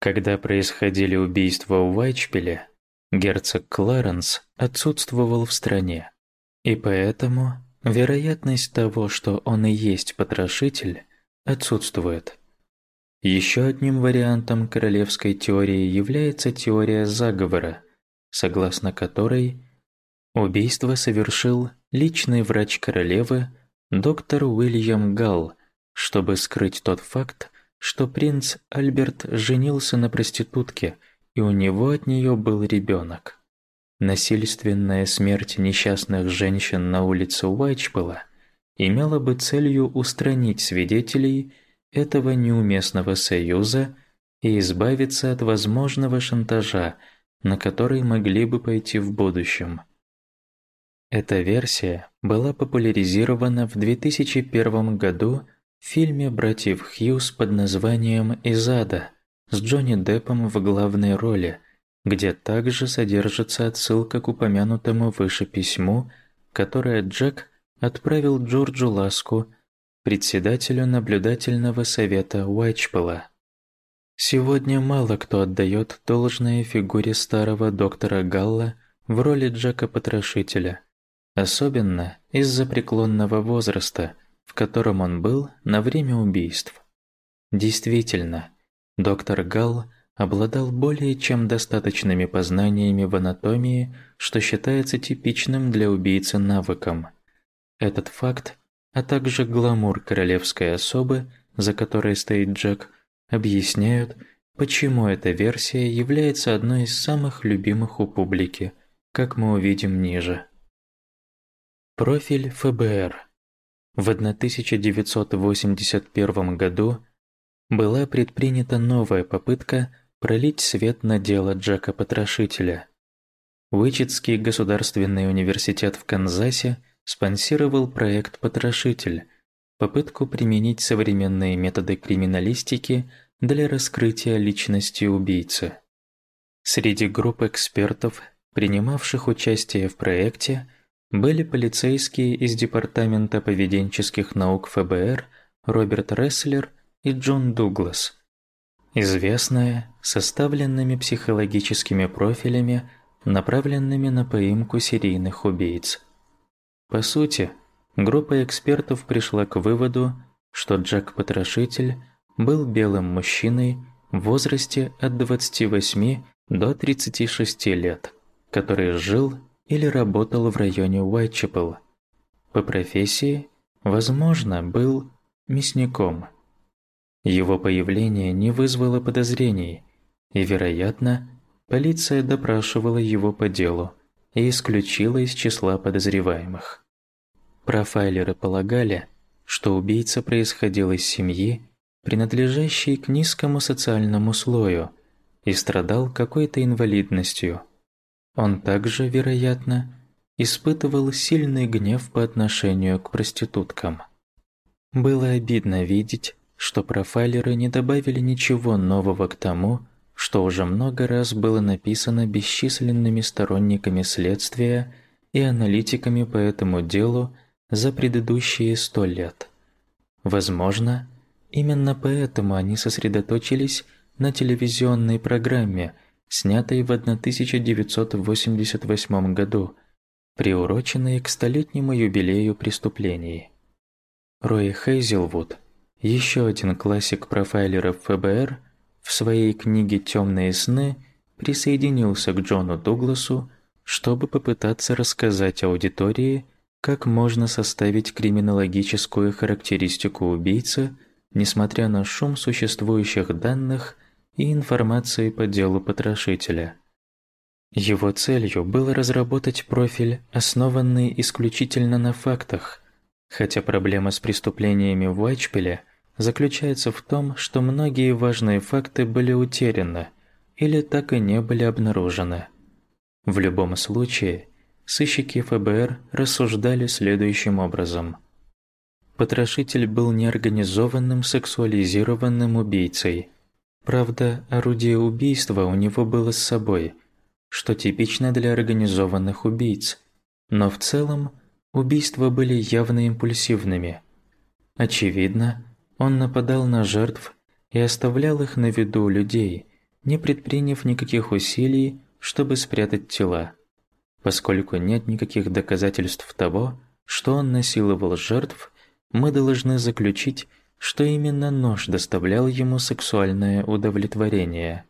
когда происходили убийства в Уайчпеле, герцог Кларенс отсутствовал в стране. И поэтому вероятность того, что он и есть потрошитель, отсутствует. Еще одним вариантом королевской теории является теория заговора, согласно которой убийство совершил личный врач королевы доктор Уильям Галл, чтобы скрыть тот факт, что принц Альберт женился на проститутке, и у него от нее был ребенок. Насильственная смерть несчастных женщин на улице Уайчпелла имела бы целью устранить свидетелей этого неуместного союза и избавиться от возможного шантажа, на который могли бы пойти в будущем. Эта версия была популяризирована в 2001 году в фильме братьев Хьюз под названием «Из ада» с Джонни Деппом в главной роли, где также содержится отсылка к упомянутому выше письму, которое Джек отправил Джорджу Ласку, председателю наблюдательного совета Уайчпелла. Сегодня мало кто отдает должное фигуре старого доктора Галла в роли Джека-потрошителя – Особенно из-за преклонного возраста, в котором он был на время убийств. Действительно, доктор Галл обладал более чем достаточными познаниями в анатомии, что считается типичным для убийцы навыком. Этот факт, а также гламур королевской особы, за которой стоит Джек, объясняют, почему эта версия является одной из самых любимых у публики, как мы увидим ниже. Профиль ФБР. В 1981 году была предпринята новая попытка пролить свет на дело Джека Потрошителя. Уичетский государственный университет в Канзасе спонсировал проект «Потрошитель», попытку применить современные методы криминалистики для раскрытия личности убийцы. Среди групп экспертов, принимавших участие в проекте, были полицейские из Департамента поведенческих наук ФБР Роберт Ресслер и Джон Дуглас, известные составленными психологическими профилями, направленными на поимку серийных убийц. По сути, группа экспертов пришла к выводу, что Джек-потрошитель был белым мужчиной в возрасте от 28 до 36 лет, который жил или работал в районе Уайтчепел. По профессии, возможно, был мясником. Его появление не вызвало подозрений, и, вероятно, полиция допрашивала его по делу и исключила из числа подозреваемых. Профайлеры полагали, что убийца происходил из семьи, принадлежащей к низкому социальному слою, и страдал какой-то инвалидностью. Он также, вероятно, испытывал сильный гнев по отношению к проституткам. Было обидно видеть, что профайлеры не добавили ничего нового к тому, что уже много раз было написано бесчисленными сторонниками следствия и аналитиками по этому делу за предыдущие сто лет. Возможно, именно поэтому они сосредоточились на телевизионной программе, снятой в 1988 году, приуроченной к столетнему юбилею преступлений. Рой Хейзелвуд, еще один классик профайлеров ФБР, в своей книге «Темные сны» присоединился к Джону Дугласу, чтобы попытаться рассказать аудитории, как можно составить криминологическую характеристику убийцы, несмотря на шум существующих данных и информации по делу потрошителя. Его целью было разработать профиль, основанный исключительно на фактах – Хотя проблема с преступлениями в Уайчпеле заключается в том, что многие важные факты были утеряны или так и не были обнаружены. В любом случае, сыщики ФБР рассуждали следующим образом. Потрошитель был неорганизованным сексуализированным убийцей. Правда, орудие убийства у него было с собой, что типично для организованных убийц. Но в целом Убийства были явно импульсивными. Очевидно, он нападал на жертв и оставлял их на виду у людей, не предприняв никаких усилий, чтобы спрятать тела. Поскольку нет никаких доказательств того, что он насиловал жертв, мы должны заключить, что именно нож доставлял ему сексуальное удовлетворение.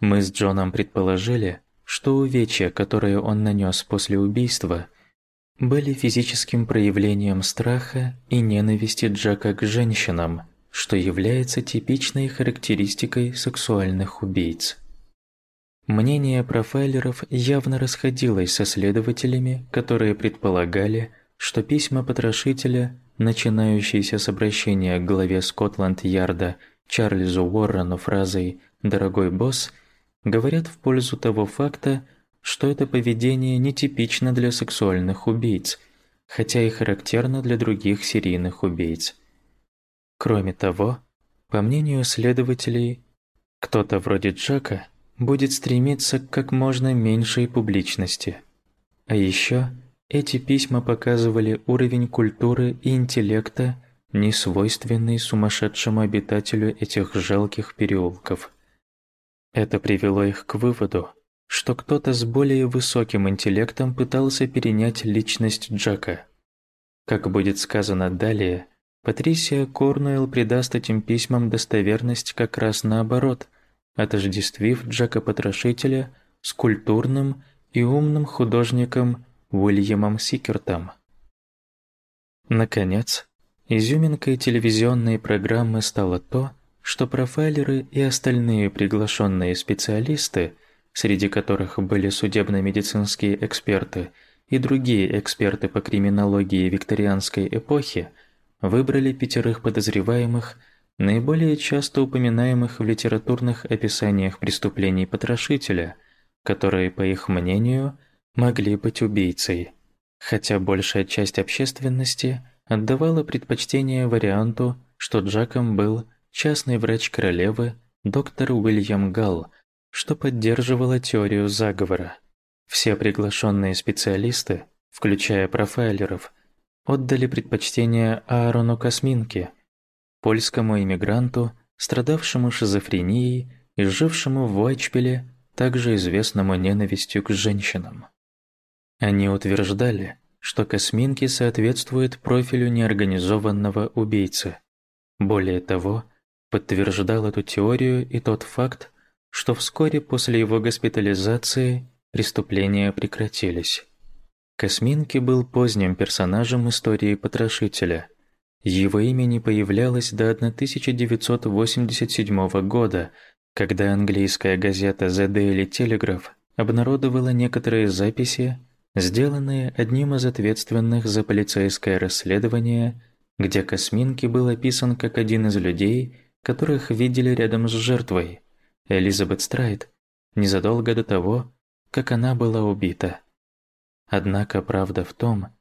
Мы с Джоном предположили, что увечья, которые он нанес после убийства – были физическим проявлением страха и ненависти Джака к женщинам, что является типичной характеристикой сексуальных убийц. Мнение профайлеров явно расходилось со следователями, которые предполагали, что письма потрошителя, начинающиеся с обращения к главе Скотланд-Ярда Чарльзу Уоррену фразой «Дорогой босс», говорят в пользу того факта, что это поведение нетипично для сексуальных убийц, хотя и характерно для других серийных убийц. Кроме того, по мнению следователей, кто-то вроде Джака будет стремиться к как можно меньшей публичности. А еще эти письма показывали уровень культуры и интеллекта, не свойственный сумасшедшему обитателю этих жалких переулков. Это привело их к выводу, что кто-то с более высоким интеллектом пытался перенять личность Джака. Как будет сказано далее, Патрисия Корнуэлл придаст этим письмам достоверность как раз наоборот, отождествив Джака-потрошителя с культурным и умным художником Уильямом Сикертом. Наконец, изюминкой телевизионной программы стало то, что профайлеры и остальные приглашенные специалисты – среди которых были судебно-медицинские эксперты и другие эксперты по криминологии викторианской эпохи, выбрали пятерых подозреваемых, наиболее часто упоминаемых в литературных описаниях преступлений потрошителя, которые, по их мнению, могли быть убийцей, хотя большая часть общественности отдавала предпочтение варианту, что Джаком был частный врач королевы доктор Уильям Галл, что поддерживало теорию заговора. Все приглашенные специалисты, включая профайлеров, отдали предпочтение Аарону Косминке, польскому иммигранту, страдавшему шизофренией и жившему в Уайчпеле, также известному ненавистью к женщинам. Они утверждали, что Косминки соответствует профилю неорганизованного убийцы. Более того, подтверждал эту теорию и тот факт, что вскоре после его госпитализации преступления прекратились. Косминки был поздним персонажем истории потрошителя. Его имя не появлялось до 1987 года, когда английская газета The Daily Telegraph обнародовала некоторые записи, сделанные одним из ответственных за полицейское расследование, где Косминки был описан как один из людей, которых видели рядом с жертвой, Элизабет Страйт, незадолго до того, как она была убита. Однако правда в том,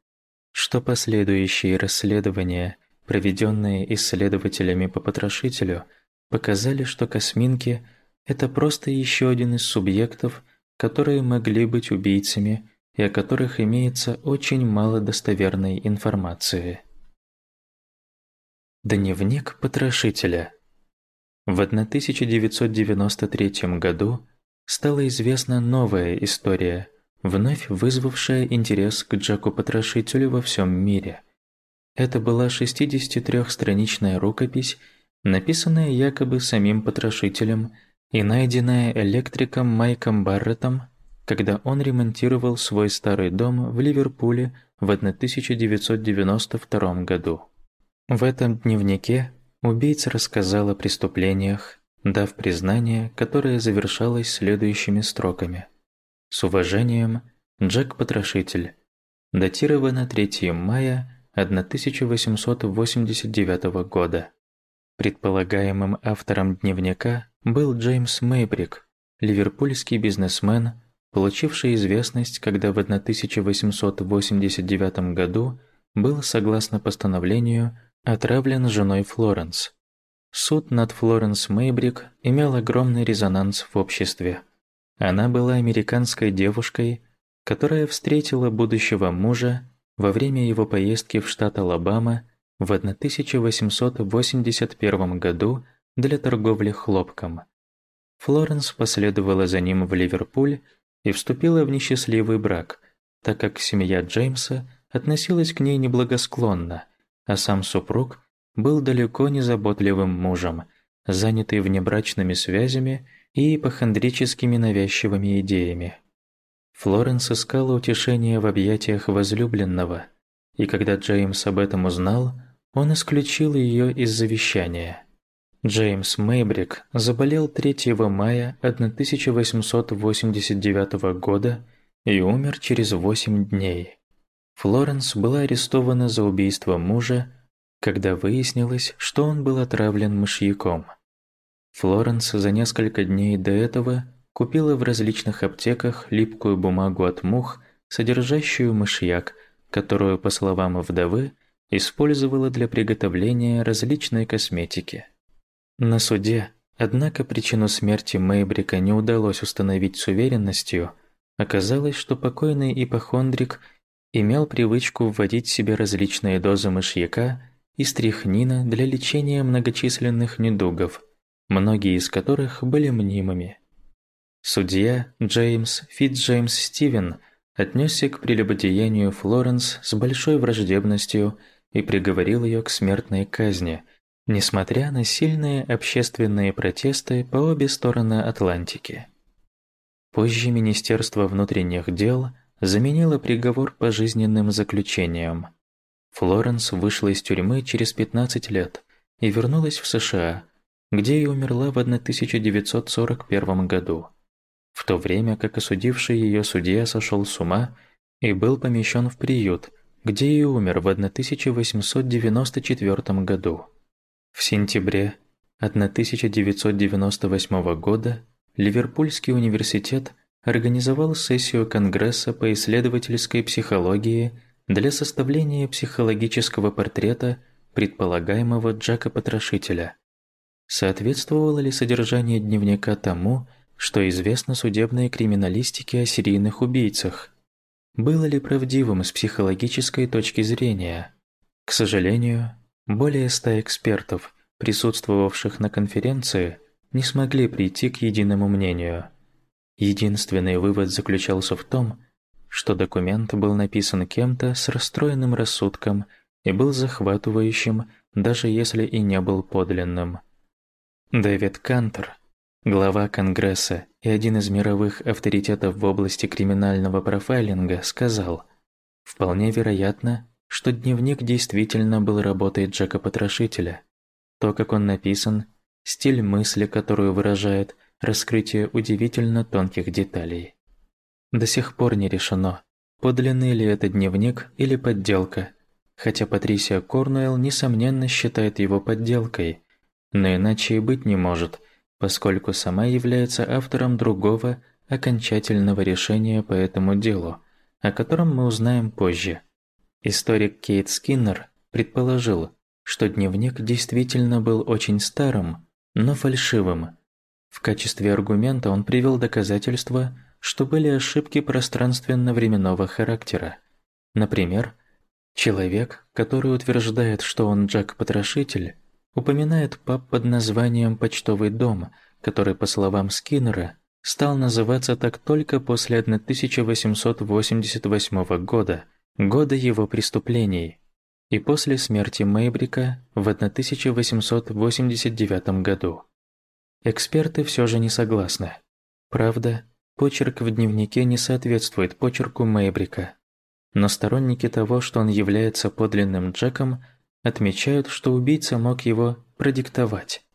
что последующие расследования, проведенные исследователями по потрошителю, показали, что косминки – это просто еще один из субъектов, которые могли быть убийцами и о которых имеется очень мало достоверной информации. Дневник потрошителя – в 1993 году стала известна новая история, вновь вызвавшая интерес к Джаку Потрошителю во всем мире. Это была 63-страничная рукопись, написанная якобы самим Потрошителем и найденная электриком Майком Барреттом, когда он ремонтировал свой старый дом в Ливерпуле в 1992 году. В этом дневнике Убийца рассказал о преступлениях, дав признание, которое завершалось следующими строками. С уважением, Джек-потрошитель. Датировано 3 мая 1889 года. Предполагаемым автором дневника был Джеймс Мейбрик, ливерпульский бизнесмен, получивший известность, когда в 1889 году был, согласно постановлению, отравлен женой Флоренс. Суд над Флоренс Мейбрик имел огромный резонанс в обществе. Она была американской девушкой, которая встретила будущего мужа во время его поездки в штат Алабама в 1881 году для торговли хлопком. Флоренс последовала за ним в Ливерпуль и вступила в несчастливый брак, так как семья Джеймса относилась к ней неблагосклонно – а сам супруг был далеко не заботливым мужем, занятый внебрачными связями и ипохондрическими навязчивыми идеями. Флоренс искала утешения в объятиях возлюбленного, и когда Джеймс об этом узнал, он исключил ее из завещания. Джеймс Мейбрик заболел 3 мая 1889 года и умер через 8 дней. Флоренс была арестована за убийство мужа, когда выяснилось, что он был отравлен мышьяком. Флоренс за несколько дней до этого купила в различных аптеках липкую бумагу от мух, содержащую мышьяк, которую, по словам вдовы, использовала для приготовления различной косметики. На суде, однако, причину смерти Мейбрика не удалось установить с уверенностью. Оказалось, что покойный ипохондрик – имел привычку вводить себе различные дозы мышьяка и стрихнина для лечения многочисленных недугов, многие из которых были мнимыми. Судья Джеймс Фитджеймс Стивен отнесся к прелюбодеянию Флоренс с большой враждебностью и приговорил ее к смертной казни, несмотря на сильные общественные протесты по обе стороны Атлантики. Позже Министерство внутренних дел – заменила приговор пожизненным заключением. Флоренс вышла из тюрьмы через 15 лет и вернулась в США, где и умерла в 1941 году, в то время как осудивший ее судья сошел с ума и был помещен в приют, где и умер в 1894 году. В сентябре 1998 года Ливерпульский университет организовал сессию Конгресса по исследовательской психологии для составления психологического портрета предполагаемого Джека-потрошителя. Соответствовало ли содержание дневника тому, что известно судебной криминалистике о серийных убийцах? Было ли правдивым с психологической точки зрения? К сожалению, более ста экспертов, присутствовавших на конференции, не смогли прийти к единому мнению. Единственный вывод заключался в том, что документ был написан кем-то с расстроенным рассудком и был захватывающим, даже если и не был подлинным. Дэвид Кантер, глава Конгресса и один из мировых авторитетов в области криминального профайлинга, сказал: "Вполне вероятно, что дневник действительно был работой Джека-потрошителя. То, как он написан, стиль мысли, которую выражает, раскрытие удивительно тонких деталей. До сих пор не решено, подлинный ли это дневник или подделка, хотя Патрисия Корнуэлл несомненно считает его подделкой, но иначе и быть не может, поскольку сама является автором другого окончательного решения по этому делу, о котором мы узнаем позже. Историк Кейт Скиннер предположил, что дневник действительно был очень старым, но фальшивым. В качестве аргумента он привел доказательства, что были ошибки пространственно-временного характера. Например, человек, который утверждает, что он Джек-потрошитель, упоминает паб под названием «Почтовый дом», который, по словам Скиннера, стал называться так только после 1888 года, года его преступлений и после смерти Мейбрика в 1889 году. Эксперты все же не согласны. Правда, почерк в дневнике не соответствует почерку Мейбрика. Но сторонники того, что он является подлинным Джеком, отмечают, что убийца мог его продиктовать.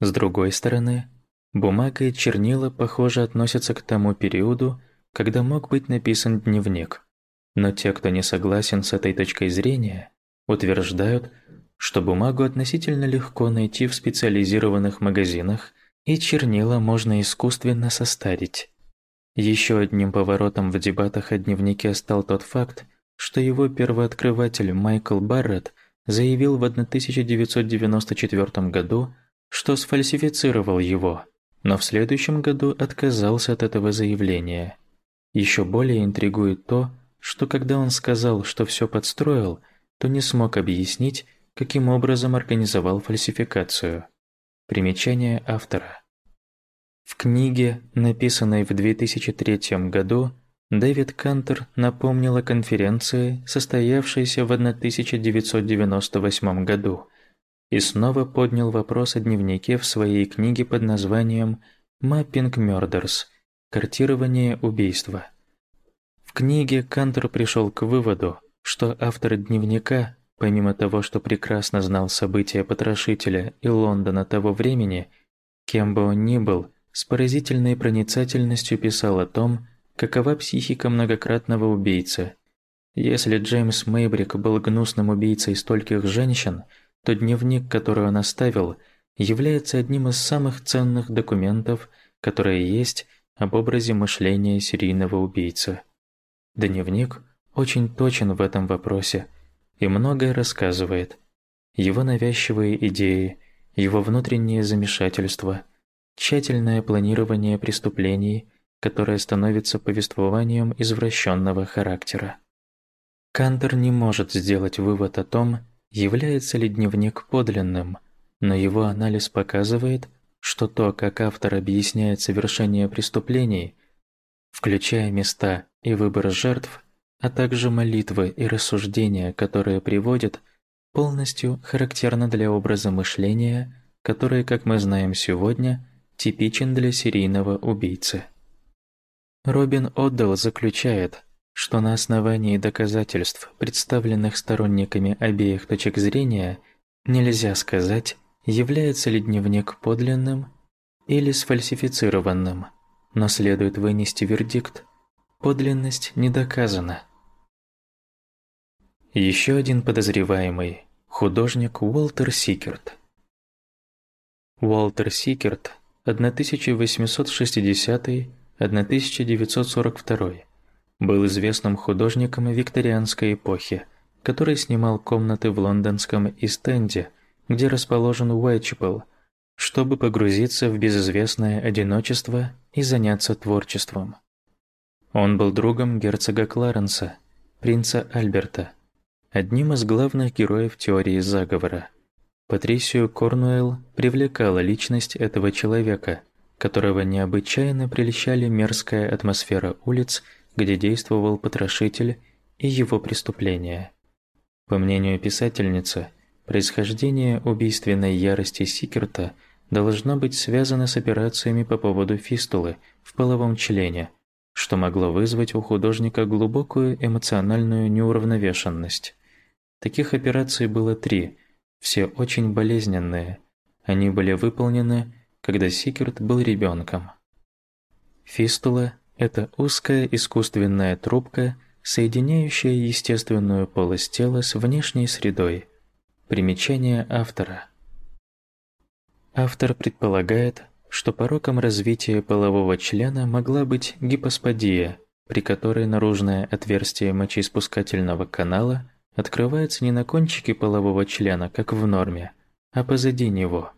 С другой стороны, бумага и чернила, похоже, относятся к тому периоду, когда мог быть написан дневник. Но те, кто не согласен с этой точкой зрения, утверждают, что бумагу относительно легко найти в специализированных магазинах, и чернила можно искусственно состарить. Еще одним поворотом в дебатах о дневнике стал тот факт, что его первооткрыватель Майкл Барретт заявил в 1994 году, что сфальсифицировал его, но в следующем году отказался от этого заявления. Еще более интригует то, что когда он сказал, что все подстроил, то не смог объяснить, каким образом организовал фальсификацию. Примечание автора. В книге, написанной в 2003 году, Дэвид Кантер напомнил о конференции, состоявшейся в 1998 году, и снова поднял вопрос о дневнике в своей книге под названием «Mapping Murders. Картирование убийства». В книге Кантер пришел к выводу, что автор дневника, помимо того, что прекрасно знал события потрошителя и Лондона того времени, кем бы он ни был, с поразительной проницательностью писал о том, какова психика многократного убийцы. Если Джеймс Мейбрик был гнусным убийцей стольких женщин, то дневник, который он оставил, является одним из самых ценных документов, которые есть об образе мышления серийного убийцы. Дневник очень точен в этом вопросе и многое рассказывает. Его навязчивые идеи, его внутреннее замешательство, тщательное планирование преступлений, которое становится повествованием извращенного характера. Кантер не может сделать вывод о том, является ли дневник подлинным, но его анализ показывает, что то, как автор объясняет совершение преступлений, включая места и выбор жертв, а также молитвы и рассуждения, которые приводят, полностью характерно для образа мышления, который, как мы знаем сегодня, типичен для серийного убийцы. Робин Отдел заключает, что на основании доказательств, представленных сторонниками обеих точек зрения, нельзя сказать, является ли дневник подлинным или сфальсифицированным, но следует вынести вердикт: подлинность не доказана. Еще один подозреваемый – художник Уолтер Сикерт. Уолтер Сикерт 1860-1942 был известным художником викторианской эпохи, который снимал комнаты в лондонском Истенде, где расположен Уайтчепел, чтобы погрузиться в безызвестное одиночество и заняться творчеством. Он был другом герцога Кларенса, принца Альберта, одним из главных героев теории заговора. Патрисию Корнуэлл привлекала личность этого человека, которого необычайно прельщали мерзкая атмосфера улиц, где действовал потрошитель и его преступления. По мнению писательницы, происхождение убийственной ярости Сикерта – должно быть связано с операциями по поводу фистулы в половом члене, что могло вызвать у художника глубокую эмоциональную неуравновешенность. Таких операций было три, все очень болезненные. Они были выполнены, когда Сикерт был ребенком. Фистула – это узкая искусственная трубка, соединяющая естественную полость тела с внешней средой. Примечание автора – Автор предполагает, что пороком развития полового члена могла быть гипосподия, при которой наружное отверстие мочеиспускательного канала открывается не на кончике полового члена, как в норме, а позади него.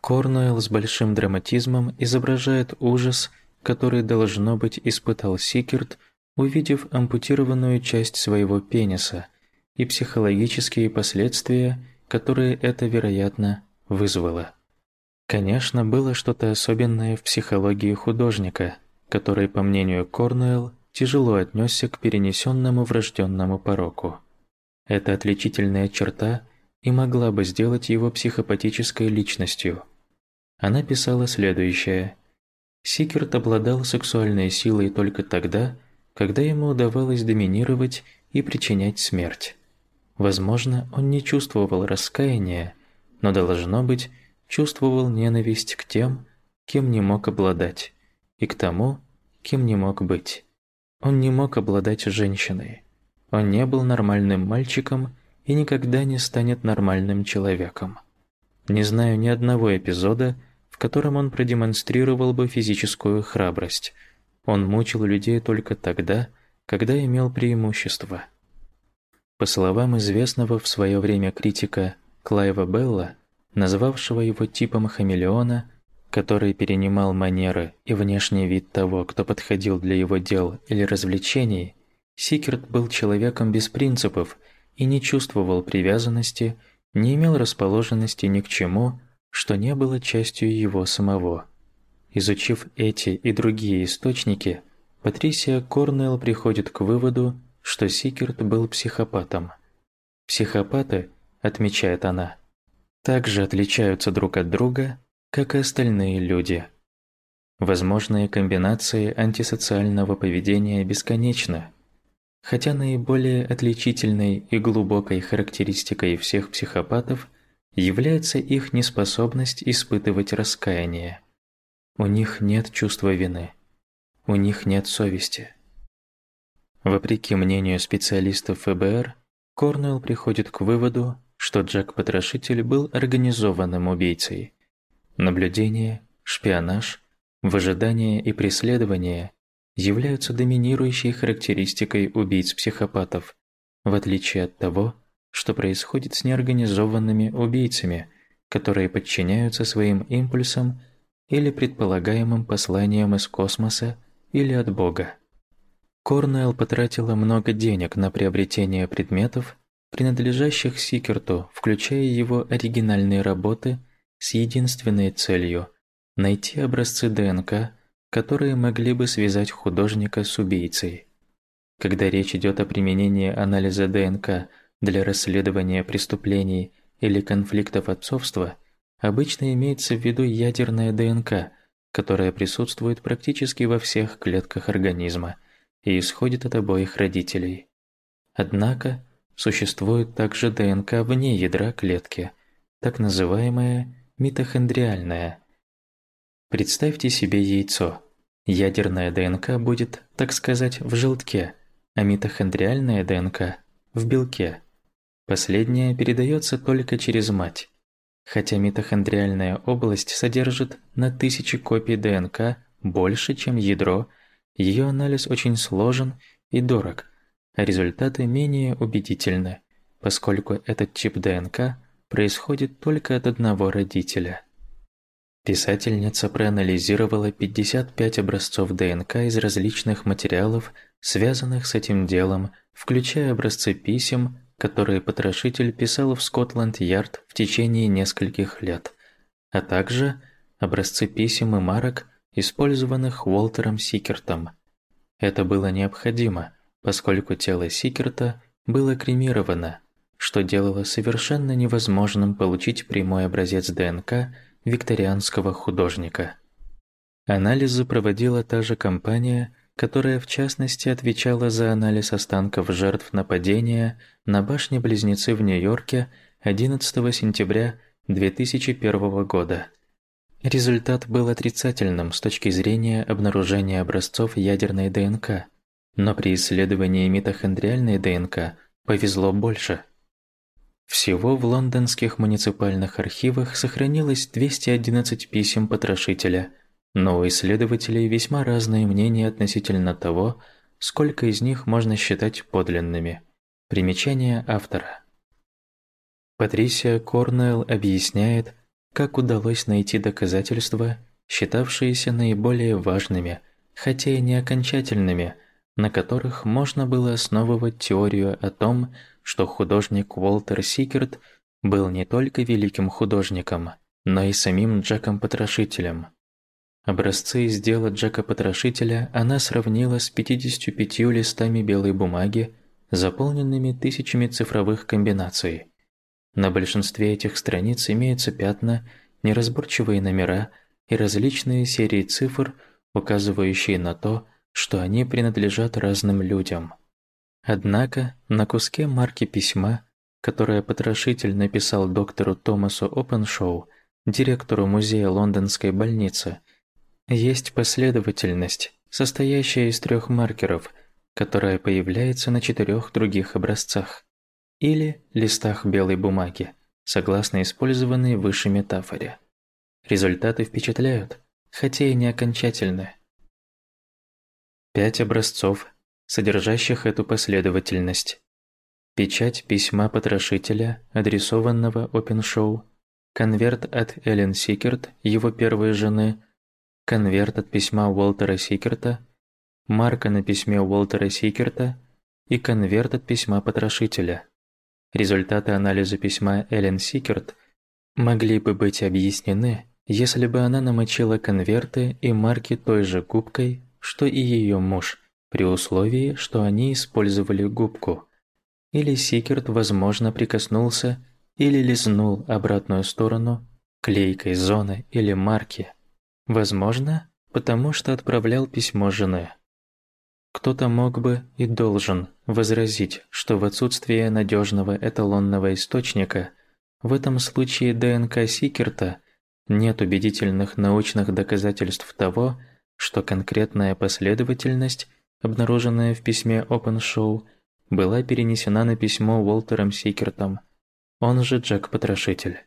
Корнуэлл с большим драматизмом изображает ужас, который, должно быть, испытал Сикерт, увидев ампутированную часть своего пениса, и психологические последствия, которые это, вероятно, вызвало. Конечно, было что-то особенное в психологии художника, который, по мнению Корнуэлл, тяжело отнесся к перенесенному врожденному пороку. Эта отличительная черта и могла бы сделать его психопатической личностью. Она писала следующее. Сикерт обладал сексуальной силой только тогда, когда ему удавалось доминировать и причинять смерть. Возможно, он не чувствовал раскаяния, но должно быть, чувствовал ненависть к тем, кем не мог обладать, и к тому, кем не мог быть. Он не мог обладать женщиной. Он не был нормальным мальчиком и никогда не станет нормальным человеком. Не знаю ни одного эпизода, в котором он продемонстрировал бы физическую храбрость. Он мучил людей только тогда, когда имел преимущество. По словам известного в свое время критика Клайва Белла, назвавшего его типом хамелеона, который перенимал манеры и внешний вид того, кто подходил для его дел или развлечений, Сикерт был человеком без принципов и не чувствовал привязанности, не имел расположенности ни к чему, что не было частью его самого. Изучив эти и другие источники, Патрисия Корнелл приходит к выводу, что Сикерт был психопатом. Психопаты отмечает она, также отличаются друг от друга, как и остальные люди. Возможные комбинации антисоциального поведения бесконечны, хотя наиболее отличительной и глубокой характеристикой всех психопатов является их неспособность испытывать раскаяние. У них нет чувства вины, у них нет совести. Вопреки мнению специалистов ФБР, Корнелл приходит к выводу, что Джек-потрошитель был организованным убийцей. Наблюдение, шпионаж, выжидание и преследование являются доминирующей характеристикой убийц-психопатов, в отличие от того, что происходит с неорганизованными убийцами, которые подчиняются своим импульсам или предполагаемым посланиям из космоса или от Бога. Корнелл потратила много денег на приобретение предметов, принадлежащих Сикерту, включая его оригинальные работы с единственной целью – найти образцы ДНК, которые могли бы связать художника с убийцей. Когда речь идет о применении анализа ДНК для расследования преступлений или конфликтов отцовства, обычно имеется в виду ядерная ДНК, которая присутствует практически во всех клетках организма и исходит от обоих родителей. Однако, Существует также ДНК вне ядра клетки, так называемая митохондриальная. Представьте себе яйцо. Ядерная ДНК будет, так сказать, в желтке, а митохондриальная ДНК в белке. Последнее передается только через мать. Хотя митохондриальная область содержит на тысячи копий ДНК больше, чем ядро, ее анализ очень сложен и дорог, а результаты менее убедительны, поскольку этот тип ДНК происходит только от одного родителя. Писательница проанализировала 55 образцов ДНК из различных материалов, связанных с этим делом, включая образцы писем, которые потрошитель писал в Скотланд-Ярд в течение нескольких лет, а также образцы писем и марок, использованных Уолтером Сикертом. Это было необходимо, поскольку тело Сикерта было кремировано, что делало совершенно невозможным получить прямой образец ДНК викторианского художника. Анализы проводила та же компания, которая в частности отвечала за анализ останков жертв нападения на башни-близнецы в Нью-Йорке 11 сентября 2001 года. Результат был отрицательным с точки зрения обнаружения образцов ядерной ДНК, но при исследовании митохондриальной ДНК повезло больше – всего в лондонских муниципальных архивах сохранилось 211 писем потрошителя, но у исследователей весьма разные мнения относительно того, сколько из них можно считать подлинными. Примечание автора. Патрисия Корнуэлл объясняет, как удалось найти доказательства, считавшиеся наиболее важными, хотя и не окончательными, на которых можно было основывать теорию о том, что художник Уолтер Сикерт был не только великим художником, но и самим Джеком-потрошителем. Образцы из дела Джека-потрошителя она сравнила с 55 листами белой бумаги, заполненными тысячами цифровых комбинаций. На большинстве этих страниц имеются пятна, неразборчивые номера и различные серии цифр, указывающие на то, что они принадлежат разным людям. Однако на куске марки письма, которое потрошитель написал доктору Томасу Опеншоу, директору музея лондонской больницы, есть последовательность, состоящая из трех маркеров, которая появляется на четырех других образцах или листах белой бумаги, согласно использованной выше метафоре. Результаты впечатляют, хотя и не окончательны. Пять образцов содержащих эту последовательность. Печать письма потрошителя, адресованного Опеншоу, конверт от Эллен Сикерт, его первой жены, конверт от письма Уолтера Сикерта, марка на письме Уолтера Сикерта и конверт от письма потрошителя. Результаты анализа письма Эллен Сикерт могли бы быть объяснены, если бы она намочила конверты и марки той же губкой, что и ее муж – при условии, что они использовали губку. Или Сикерт, возможно, прикоснулся или лизнул обратную сторону клейкой зоны или марки. Возможно, потому что отправлял письмо жены. Кто-то мог бы и должен возразить, что в отсутствие надежного эталонного источника в этом случае ДНК Сикерта нет убедительных научных доказательств того, что конкретная последовательность обнаруженная в письме OpenShow, была перенесена на письмо Уолтером Сикертом, он же Джек-потрошитель.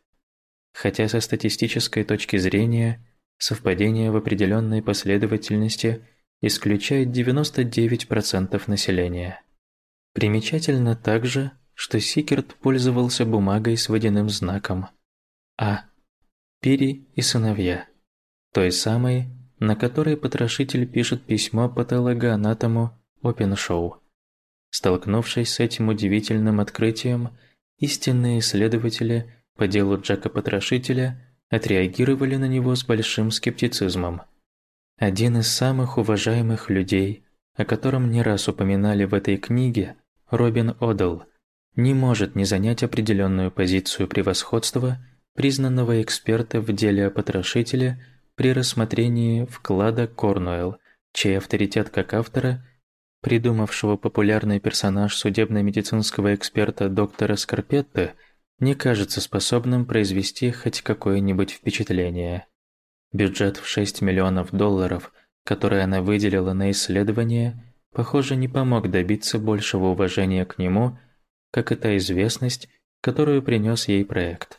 Хотя со статистической точки зрения совпадение в определенной последовательности исключает 99% населения. Примечательно также, что Сикерт пользовался бумагой с водяным знаком А. Пири и сыновья, той самой, на которой потрошитель пишет письмо патологоанатому Опеншоу. Столкнувшись с этим удивительным открытием, истинные исследователи по делу Джека-потрошителя отреагировали на него с большим скептицизмом. Один из самых уважаемых людей, о котором не раз упоминали в этой книге, Робин Одел, не может не занять определенную позицию превосходства признанного эксперта в деле о потрошителе – при рассмотрении вклада Корнуэлл, чей авторитет как автора, придумавшего популярный персонаж судебно-медицинского эксперта доктора Скарпетты, не кажется способным произвести хоть какое-нибудь впечатление. Бюджет в 6 миллионов долларов, который она выделила на исследование, похоже, не помог добиться большего уважения к нему, как и та известность, которую принес ей проект.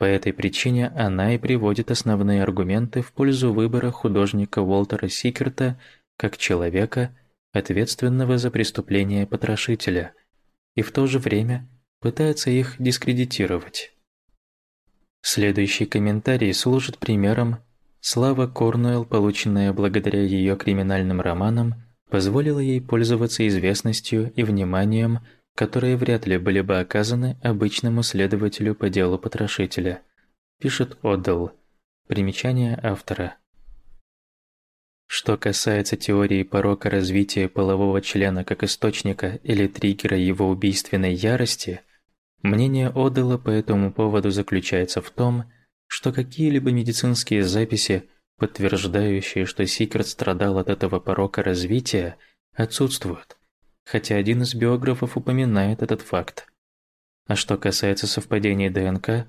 По этой причине она и приводит основные аргументы в пользу выбора художника Уолтера Сикерта как человека, ответственного за преступление потрошителя, и в то же время пытается их дискредитировать. Следующий комментарий служит примером. Слава Корнуэлл, полученная благодаря ее криминальным романам, позволила ей пользоваться известностью и вниманием, которые вряд ли были бы оказаны обычному следователю по делу потрошителя, пишет Оддл. Примечание автора. Что касается теории порока развития полового члена как источника или триггера его убийственной ярости, Мнение Одела по этому поводу заключается в том, что какие-либо медицинские записи, подтверждающие, что Сикерт страдал от этого порока развития, отсутствуют, хотя один из биографов упоминает этот факт. А что касается совпадений ДНК,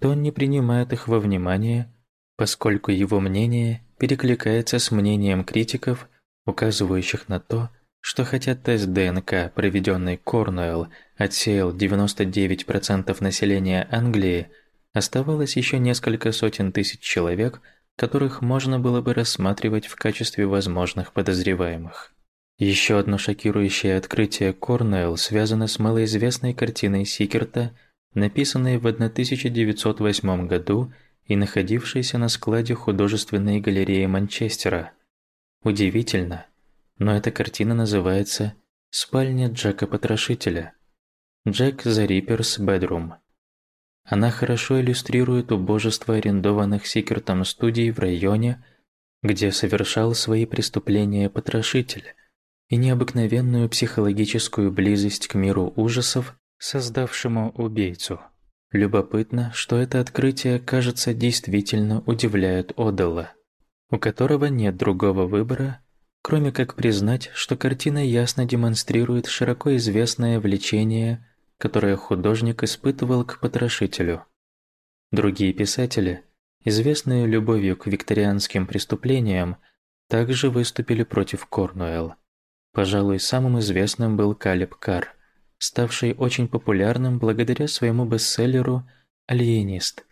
то он не принимает их во внимание, поскольку его мнение перекликается с мнением критиков, указывающих на то, что хотя тест ДНК, проведенный Корнуэлл, отсеял 99% населения Англии, оставалось еще несколько сотен тысяч человек, которых можно было бы рассматривать в качестве возможных подозреваемых. Еще одно шокирующее открытие Корнуэлл связано с малоизвестной картиной Сикерта, написанной в 1908 году и находившейся на складе художественной галереи Манчестера. Удивительно, но эта картина называется «Спальня Джека-потрошителя» Джек the Ripper's Bedroom. Она хорошо иллюстрирует убожество арендованных Сикертом студий в районе, где совершал свои преступления потрошитель, и необыкновенную психологическую близость к миру ужасов, создавшему убийцу. Любопытно, что это открытие, кажется, действительно удивляет Оделла, у которого нет другого выбора, кроме как признать, что картина ясно демонстрирует широко известное влечение, которое художник испытывал к потрошителю. Другие писатели, известные любовью к викторианским преступлениям, также выступили против Корнуэлл. Пожалуй, самым известным был Калеб Кар, ставший очень популярным благодаря своему бестселлеру «Алиенист».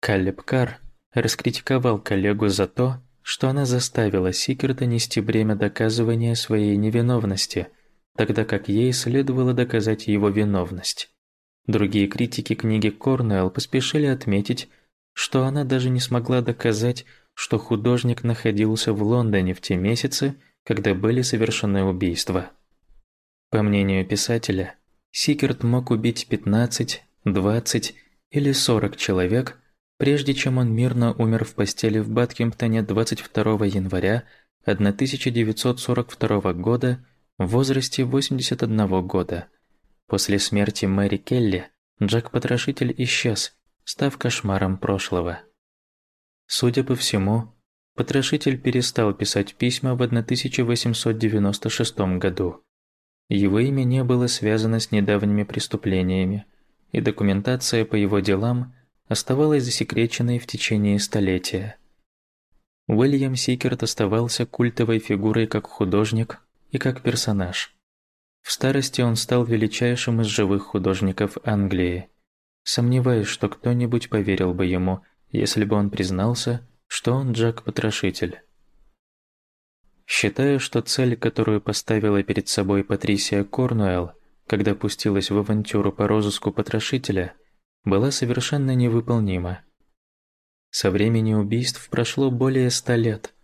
Калеб Кар раскритиковал коллегу за то, что она заставила Сикерта нести бремя доказывания своей невиновности, тогда как ей следовало доказать его виновность. Другие критики книги Корнуэлл поспешили отметить, что она даже не смогла доказать, что художник находился в Лондоне в те месяцы, когда были совершены убийства. По мнению писателя, Сикерт мог убить 15, 20 или 40 человек, прежде чем он мирно умер в постели в Баткимптоне 22 января 1942 года в возрасте 81 года. После смерти Мэри Келли Джек-потрошитель исчез, став кошмаром прошлого. Судя по всему, потрошитель перестал писать письма в 1896 году. Его имя не было связано с недавними преступлениями, и документация по его делам – оставалась засекреченной в течение столетия. Уильям Сикерт оставался культовой фигурой как художник и как персонаж. В старости он стал величайшим из живых художников Англии. Сомневаюсь, что кто-нибудь поверил бы ему, если бы он признался, что он Джек-потрошитель. Считаю, что цель, которую поставила перед собой Патрисия Корнуэлл, когда пустилась в авантюру по розыску потрошителя – была совершенно невыполнима. Со времени убийств прошло более ста лет,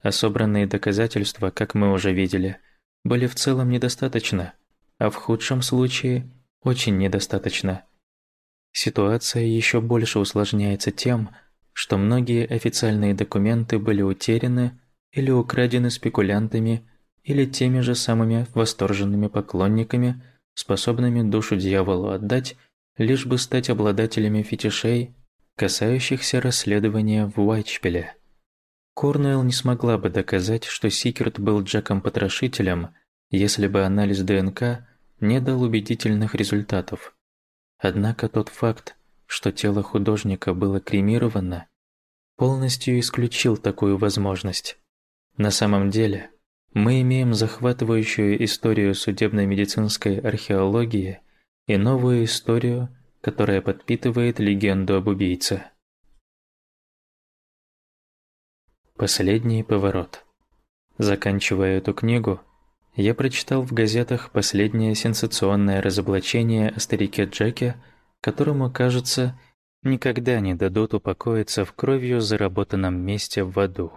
а собранные доказательства, как мы уже видели, были в целом недостаточно, а в худшем случае очень недостаточно. Ситуация еще больше усложняется тем, что многие официальные документы были утеряны или украдены спекулянтами или теми же самыми восторженными поклонниками, способными душу дьяволу отдать лишь бы стать обладателями фетишей, касающихся расследования в Уайтшпиле. Корнуэлл не смогла бы доказать, что Сикерт был Джеком-потрошителем, если бы анализ ДНК не дал убедительных результатов. Однако тот факт, что тело художника было кремировано, полностью исключил такую возможность. На самом деле, мы имеем захватывающую историю судебно-медицинской археологии – и новую историю, которая подпитывает легенду об убийце. Последний поворот. Заканчивая эту книгу, я прочитал в газетах последнее сенсационное разоблачение о старике Джеке, которому, кажется, никогда не дадут упокоиться в кровью заработанном месте в аду.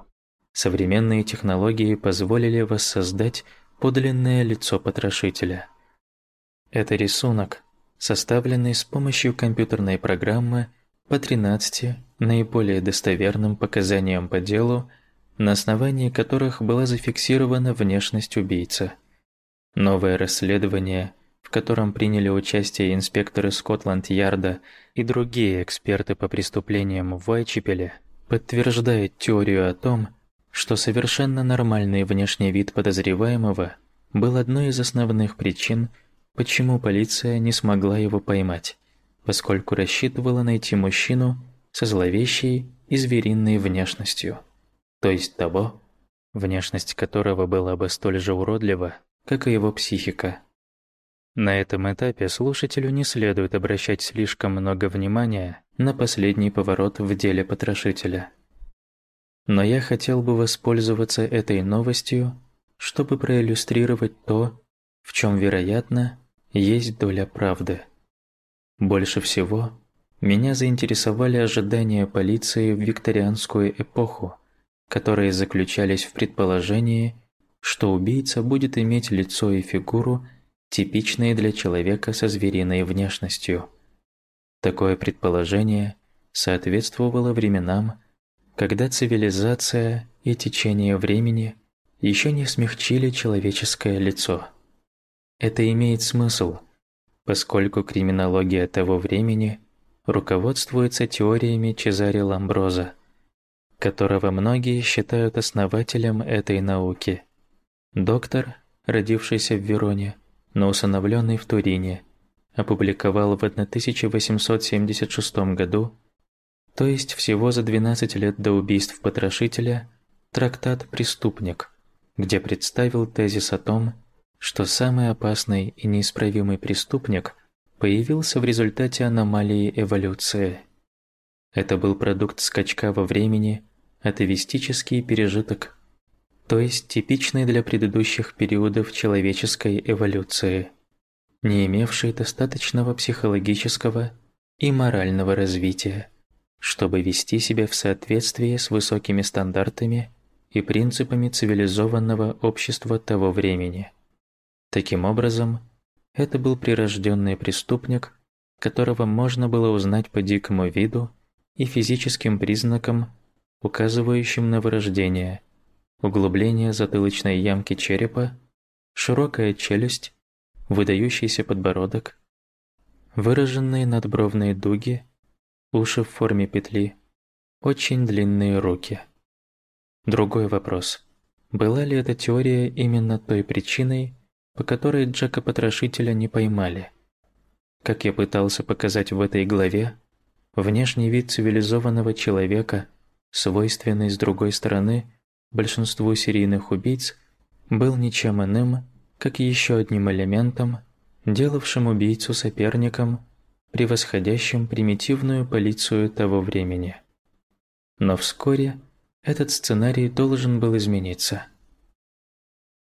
Современные технологии позволили воссоздать подлинное лицо потрошителя. Это рисунок, составленный с помощью компьютерной программы по 13 наиболее достоверным показаниям по делу, на основании которых была зафиксирована внешность убийцы. Новое расследование, в котором приняли участие инспекторы Скотланд-Ярда и другие эксперты по преступлениям в Вайчепеле, подтверждает теорию о том, что совершенно нормальный внешний вид подозреваемого был одной из основных причин, почему полиция не смогла его поймать, поскольку рассчитывала найти мужчину со зловещей и звериной внешностью, то есть того, внешность которого была бы столь же уродлива, как и его психика. На этом этапе слушателю не следует обращать слишком много внимания на последний поворот в деле потрошителя. Но я хотел бы воспользоваться этой новостью, чтобы проиллюстрировать то, в чем, вероятно, есть доля правды. Больше всего меня заинтересовали ожидания полиции в викторианскую эпоху, которые заключались в предположении, что убийца будет иметь лицо и фигуру, типичные для человека со звериной внешностью. Такое предположение соответствовало временам, когда цивилизация и течение времени еще не смягчили человеческое лицо. Это имеет смысл, поскольку криминология того времени руководствуется теориями Чезаре Ламброза, которого многие считают основателем этой науки. Доктор, родившийся в Вероне, но усыновленный в Турине, опубликовал в 1876 году, то есть всего за 12 лет до убийств потрошителя, трактат «Преступник», где представил тезис о том, что самый опасный и неисправимый преступник появился в результате аномалии эволюции. Это был продукт скачка во времени, атовистический пережиток, то есть типичный для предыдущих периодов человеческой эволюции, не имевший достаточного психологического и морального развития, чтобы вести себя в соответствии с высокими стандартами и принципами цивилизованного общества того времени. Таким образом, это был прирожденный преступник, которого можно было узнать по дикому виду и физическим признакам, указывающим на вырождение, углубление затылочной ямки черепа, широкая челюсть, выдающийся подбородок, выраженные надбровные дуги, уши в форме петли, очень длинные руки. Другой вопрос. Была ли эта теория именно той причиной, по которой Джека-потрошителя не поймали. Как я пытался показать в этой главе, внешний вид цивилизованного человека, свойственный с другой стороны большинству серийных убийц, был ничем иным, как еще одним элементом, делавшим убийцу соперником, превосходящим примитивную полицию того времени. Но вскоре этот сценарий должен был измениться –